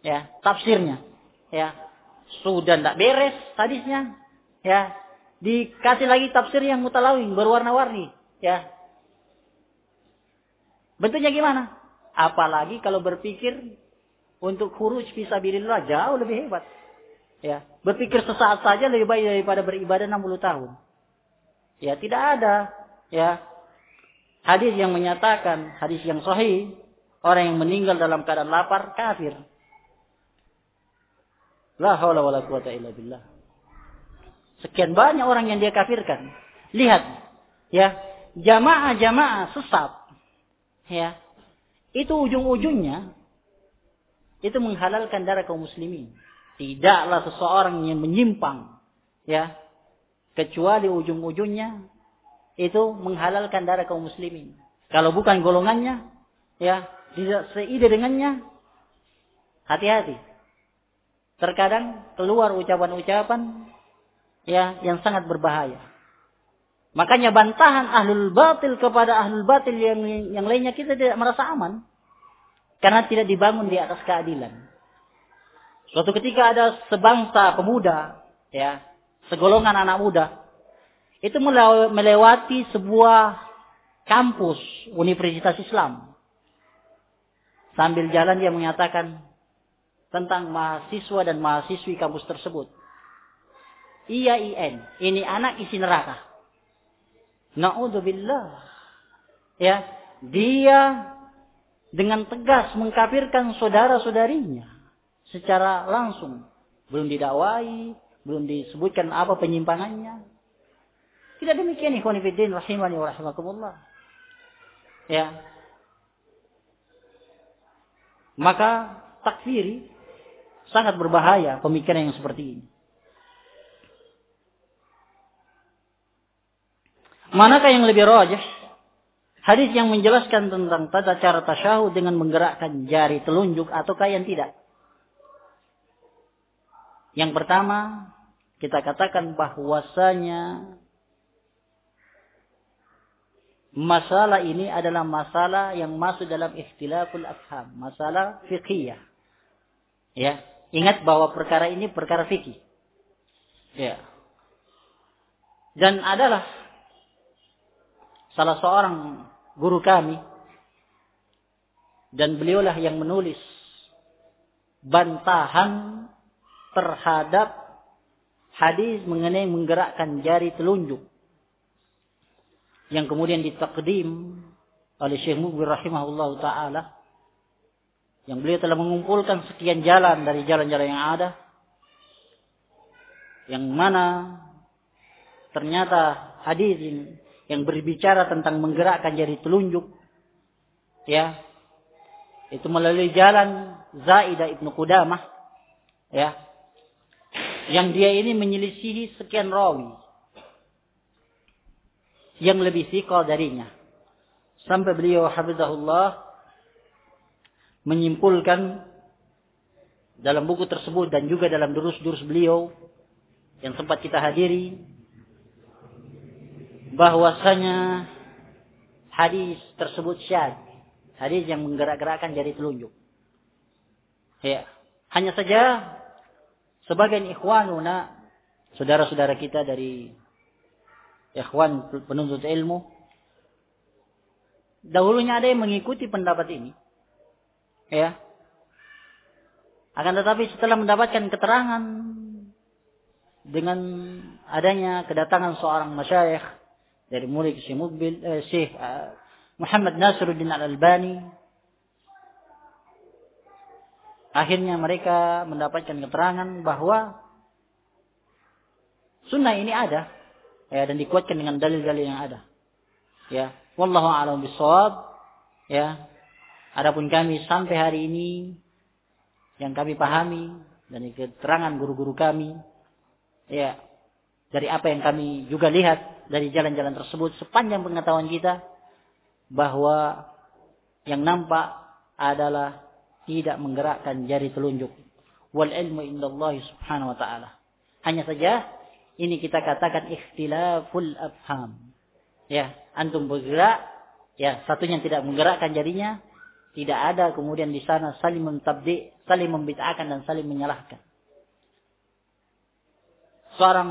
Ya, tafsirnya. Ya. Sudah tidak beres hadisnya. Ya. Dikasih lagi tafsir yang mutalawin berwarna-warni. Ya. Bentuknya gimana? Apalagi kalau berpikir untuk huruj fisabilillah jauh lebih hebat. Ya, berpikir sesaat saja lebih baik daripada beribadah 60 tahun. Ya, tidak ada ya hadis yang menyatakan hadis yang sahih orang yang meninggal dalam keadaan lapar kafir. La haula wala quwata illa billah. Sekian banyak orang yang dia kafirkan. Lihat, ya, jamaah-jamaah sesat ya itu ujung-ujungnya itu menghalalkan darah kaum muslimin. Tidaklah seseorang yang menyimpang ya kecuali ujung-ujungnya itu menghalalkan darah kaum muslimin. Kalau bukan golongannya ya tidak seide dengannya hati-hati. Terkadang keluar ucapan-ucapan ya yang sangat berbahaya. Makanya bantahan ahlul batil kepada ahlul batil yang yang lainnya kita tidak merasa aman. Karena tidak dibangun di atas keadilan. Suatu ketika ada sebangsa pemuda, ya, segolongan anak muda, itu melewati sebuah kampus Universitas Islam. Sambil jalan dia mengatakan tentang mahasiswa dan mahasiswi kampus tersebut. IAIN, ini anak isi neraka. Na'udzubillah. Ya, dia dengan tegas mengkafirkan saudara-saudarinya secara langsung. Belum didakwai, belum disebutkan apa penyimpangannya. Tidak demikian ikhwan fillah rahimani wa rahimakumullah. Ya. Maka takfiri sangat berbahaya pemikiran yang seperti ini. Manakah yang lebih rojah? Hadis yang menjelaskan tentang tata cara tasyahud dengan menggerakkan jari telunjuk ataukah yang tidak? Yang pertama, kita katakan bahwasanya masalah ini adalah masalah yang masuk dalam ikhtilaful afham, masalah fikih. Ya, ingat bahwa perkara ini perkara fikih. Ya. Dan adalah salah seorang guru kami. Dan beliaulah yang menulis bantahan terhadap hadis mengenai menggerakkan jari telunjuk. Yang kemudian ditakdim oleh Syekh Mubir rahimahullah taala. Yang beliau telah mengumpulkan sekian jalan dari jalan-jalan yang ada. Yang mana ternyata hadis ini yang berbicara tentang menggerakkan jari telunjuk ya itu melalui jalan Zaidah Ibnu Qudamah ya yang dia ini menyelisihi sekian rawi yang lebih sikal darinya. Sampai beliau hafizahullah menyimpulkan dalam buku tersebut dan juga dalam durus-durus beliau yang sempat kita hadiri bahwasanya hadis tersebut syad. Hadis yang menggerak-gerakkan jari telunjuk. Ya. Hanya saja sebagian ikhwanuna, saudara-saudara kita dari ikhwan penuntut ilmu dahulunya ada yang mengikuti pendapat ini ya akan tetapi setelah mendapatkan keterangan dengan adanya kedatangan seorang masyayikh dari murid Syekh Mukbil eh, Syekh uh, Muhammad Nasruddin Al-Albani. Akhirnya mereka mendapatkan keterangan bahwa sunnah ini ada ya dan dikuatkan dengan dalil-dalil yang ada. Ya wallahu a'lam bissawab. Ya adapun kami sampai hari ini yang kami pahami dari keterangan guru-guru kami ya dari apa yang kami juga lihat dari jalan-jalan tersebut sepanjang pengetahuan kita bahwa yang nampak adalah tidak menggerakkan jari telunjuk. Wal ilmu indallahi subhanahu wa ta'ala. Hanya saja ini kita katakan ikhtilaful afham. Ya antum bergerak ya satunya tidak menggerakkan jarinya tidak ada kemudian di sana saling mentabdi, saling membid'ahkan dan saling menyalahkan. Seorang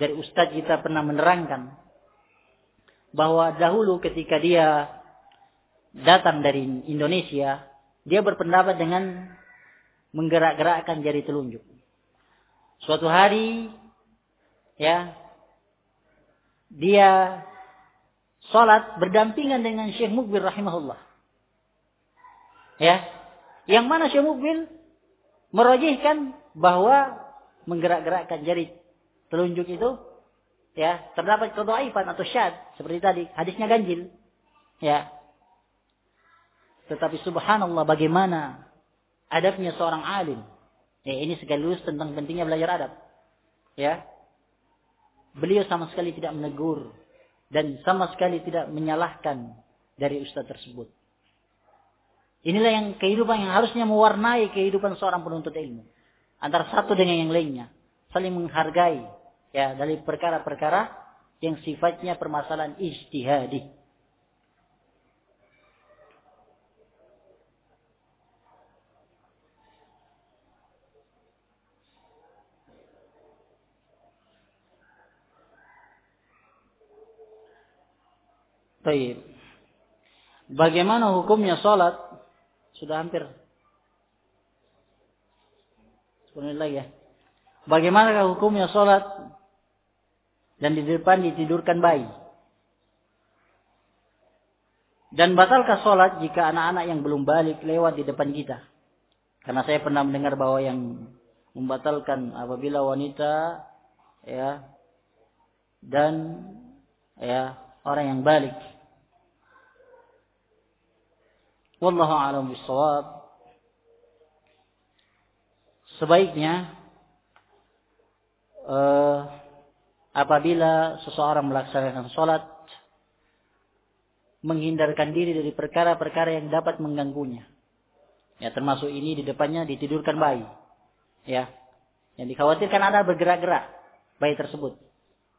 dari ustadz kita pernah menerangkan bahwa dahulu ketika dia datang dari Indonesia, dia berpendapat dengan menggerak-gerakkan jari telunjuk. Suatu hari, ya, dia sholat berdampingan dengan Syekh Mukbir rahimahullah. Ya. Yang mana Syekh Mukbil merojihkan bahwa menggerak-gerakkan jari telunjuk itu ya terdapat kedoaifan atau syad seperti tadi hadisnya ganjil ya tetapi subhanallah bagaimana adabnya seorang alim ya ini sekaligus tentang pentingnya belajar adab ya beliau sama sekali tidak menegur dan sama sekali tidak menyalahkan dari ustaz tersebut Inilah yang kehidupan yang harusnya mewarnai kehidupan seorang penuntut ilmu. Antara satu dengan yang lainnya. Saling menghargai. Ya, dari perkara-perkara yang sifatnya permasalahan ijtihadi. Baik. Bagaimana hukumnya sholat sudah hampir. Sepuluh lagi ya. Bagaimana hukumnya sholat dan di depan ditidurkan bayi? Dan batalkah sholat jika anak-anak yang belum balik lewat di depan kita? Karena saya pernah mendengar bahwa yang membatalkan apabila wanita ya dan ya orang yang balik Wallahu a'lam bishawab. Sebaiknya uh, apabila seseorang melaksanakan sholat menghindarkan diri dari perkara-perkara yang dapat mengganggunya. Ya, termasuk ini di depannya ditidurkan bayi. Ya. Yang dikhawatirkan ada bergerak-gerak bayi tersebut.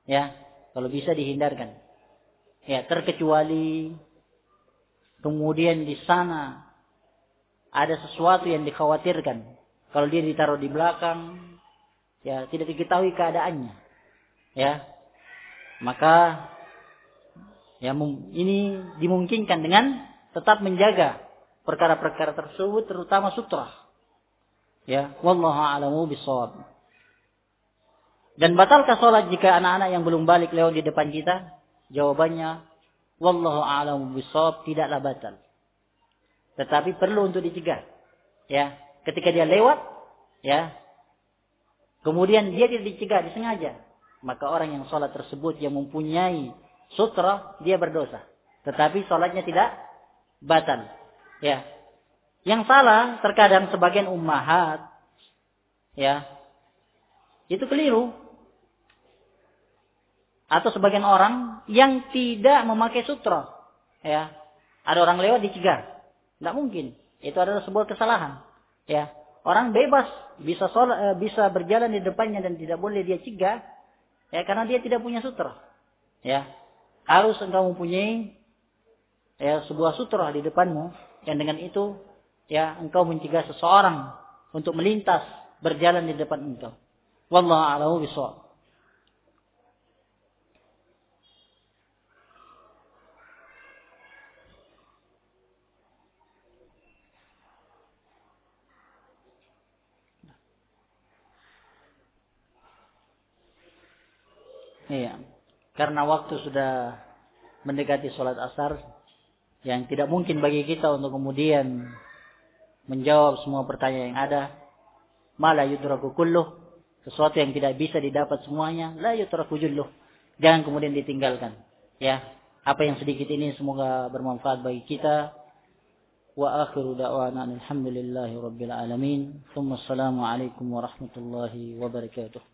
Ya, kalau bisa dihindarkan. Ya, terkecuali kemudian di sana ada sesuatu yang dikhawatirkan. Kalau dia ditaruh di belakang, ya tidak diketahui keadaannya. Ya. Maka ya ini dimungkinkan dengan tetap menjaga perkara-perkara tersebut terutama sutra. Ya, wallahu a'lamu bissawab. Dan batalkah sholat jika anak-anak yang belum balik lewat di depan kita? Jawabannya Wallahu a'lamu bisawab tidaklah batal. Tetapi perlu untuk dicegah. Ya, ketika dia lewat, ya, kemudian dia tidak dicegah, disengaja, maka orang yang sholat tersebut yang mempunyai sutra dia berdosa. Tetapi sholatnya tidak batal. Ya, yang salah terkadang sebagian ummahat, ya, itu keliru atau sebagian orang yang tidak memakai sutra. Ya. Ada orang lewat dicegah. Tidak mungkin. Itu adalah sebuah kesalahan. Ya. Orang bebas bisa sholat, eh, bisa berjalan di depannya dan tidak boleh dia cegah ya karena dia tidak punya sutra. Ya. Harus engkau mempunyai ya sebuah sutra di depanmu yang dengan itu ya engkau mencegah seseorang untuk melintas berjalan di depan engkau. Wallahu a'lamu bishawab. Iya. Karena waktu sudah mendekati sholat asar, yang tidak mungkin bagi kita untuk kemudian menjawab semua pertanyaan yang ada. Malah yudraku kulluh. Sesuatu yang tidak bisa didapat semuanya. La yudraku julluh. Jangan kemudian ditinggalkan. Ya. Apa yang sedikit ini semoga bermanfaat bagi kita. Wa akhiru da'wana alhamdulillahi rabbil alamin. Thumma warahmatullahi wabarakatuh.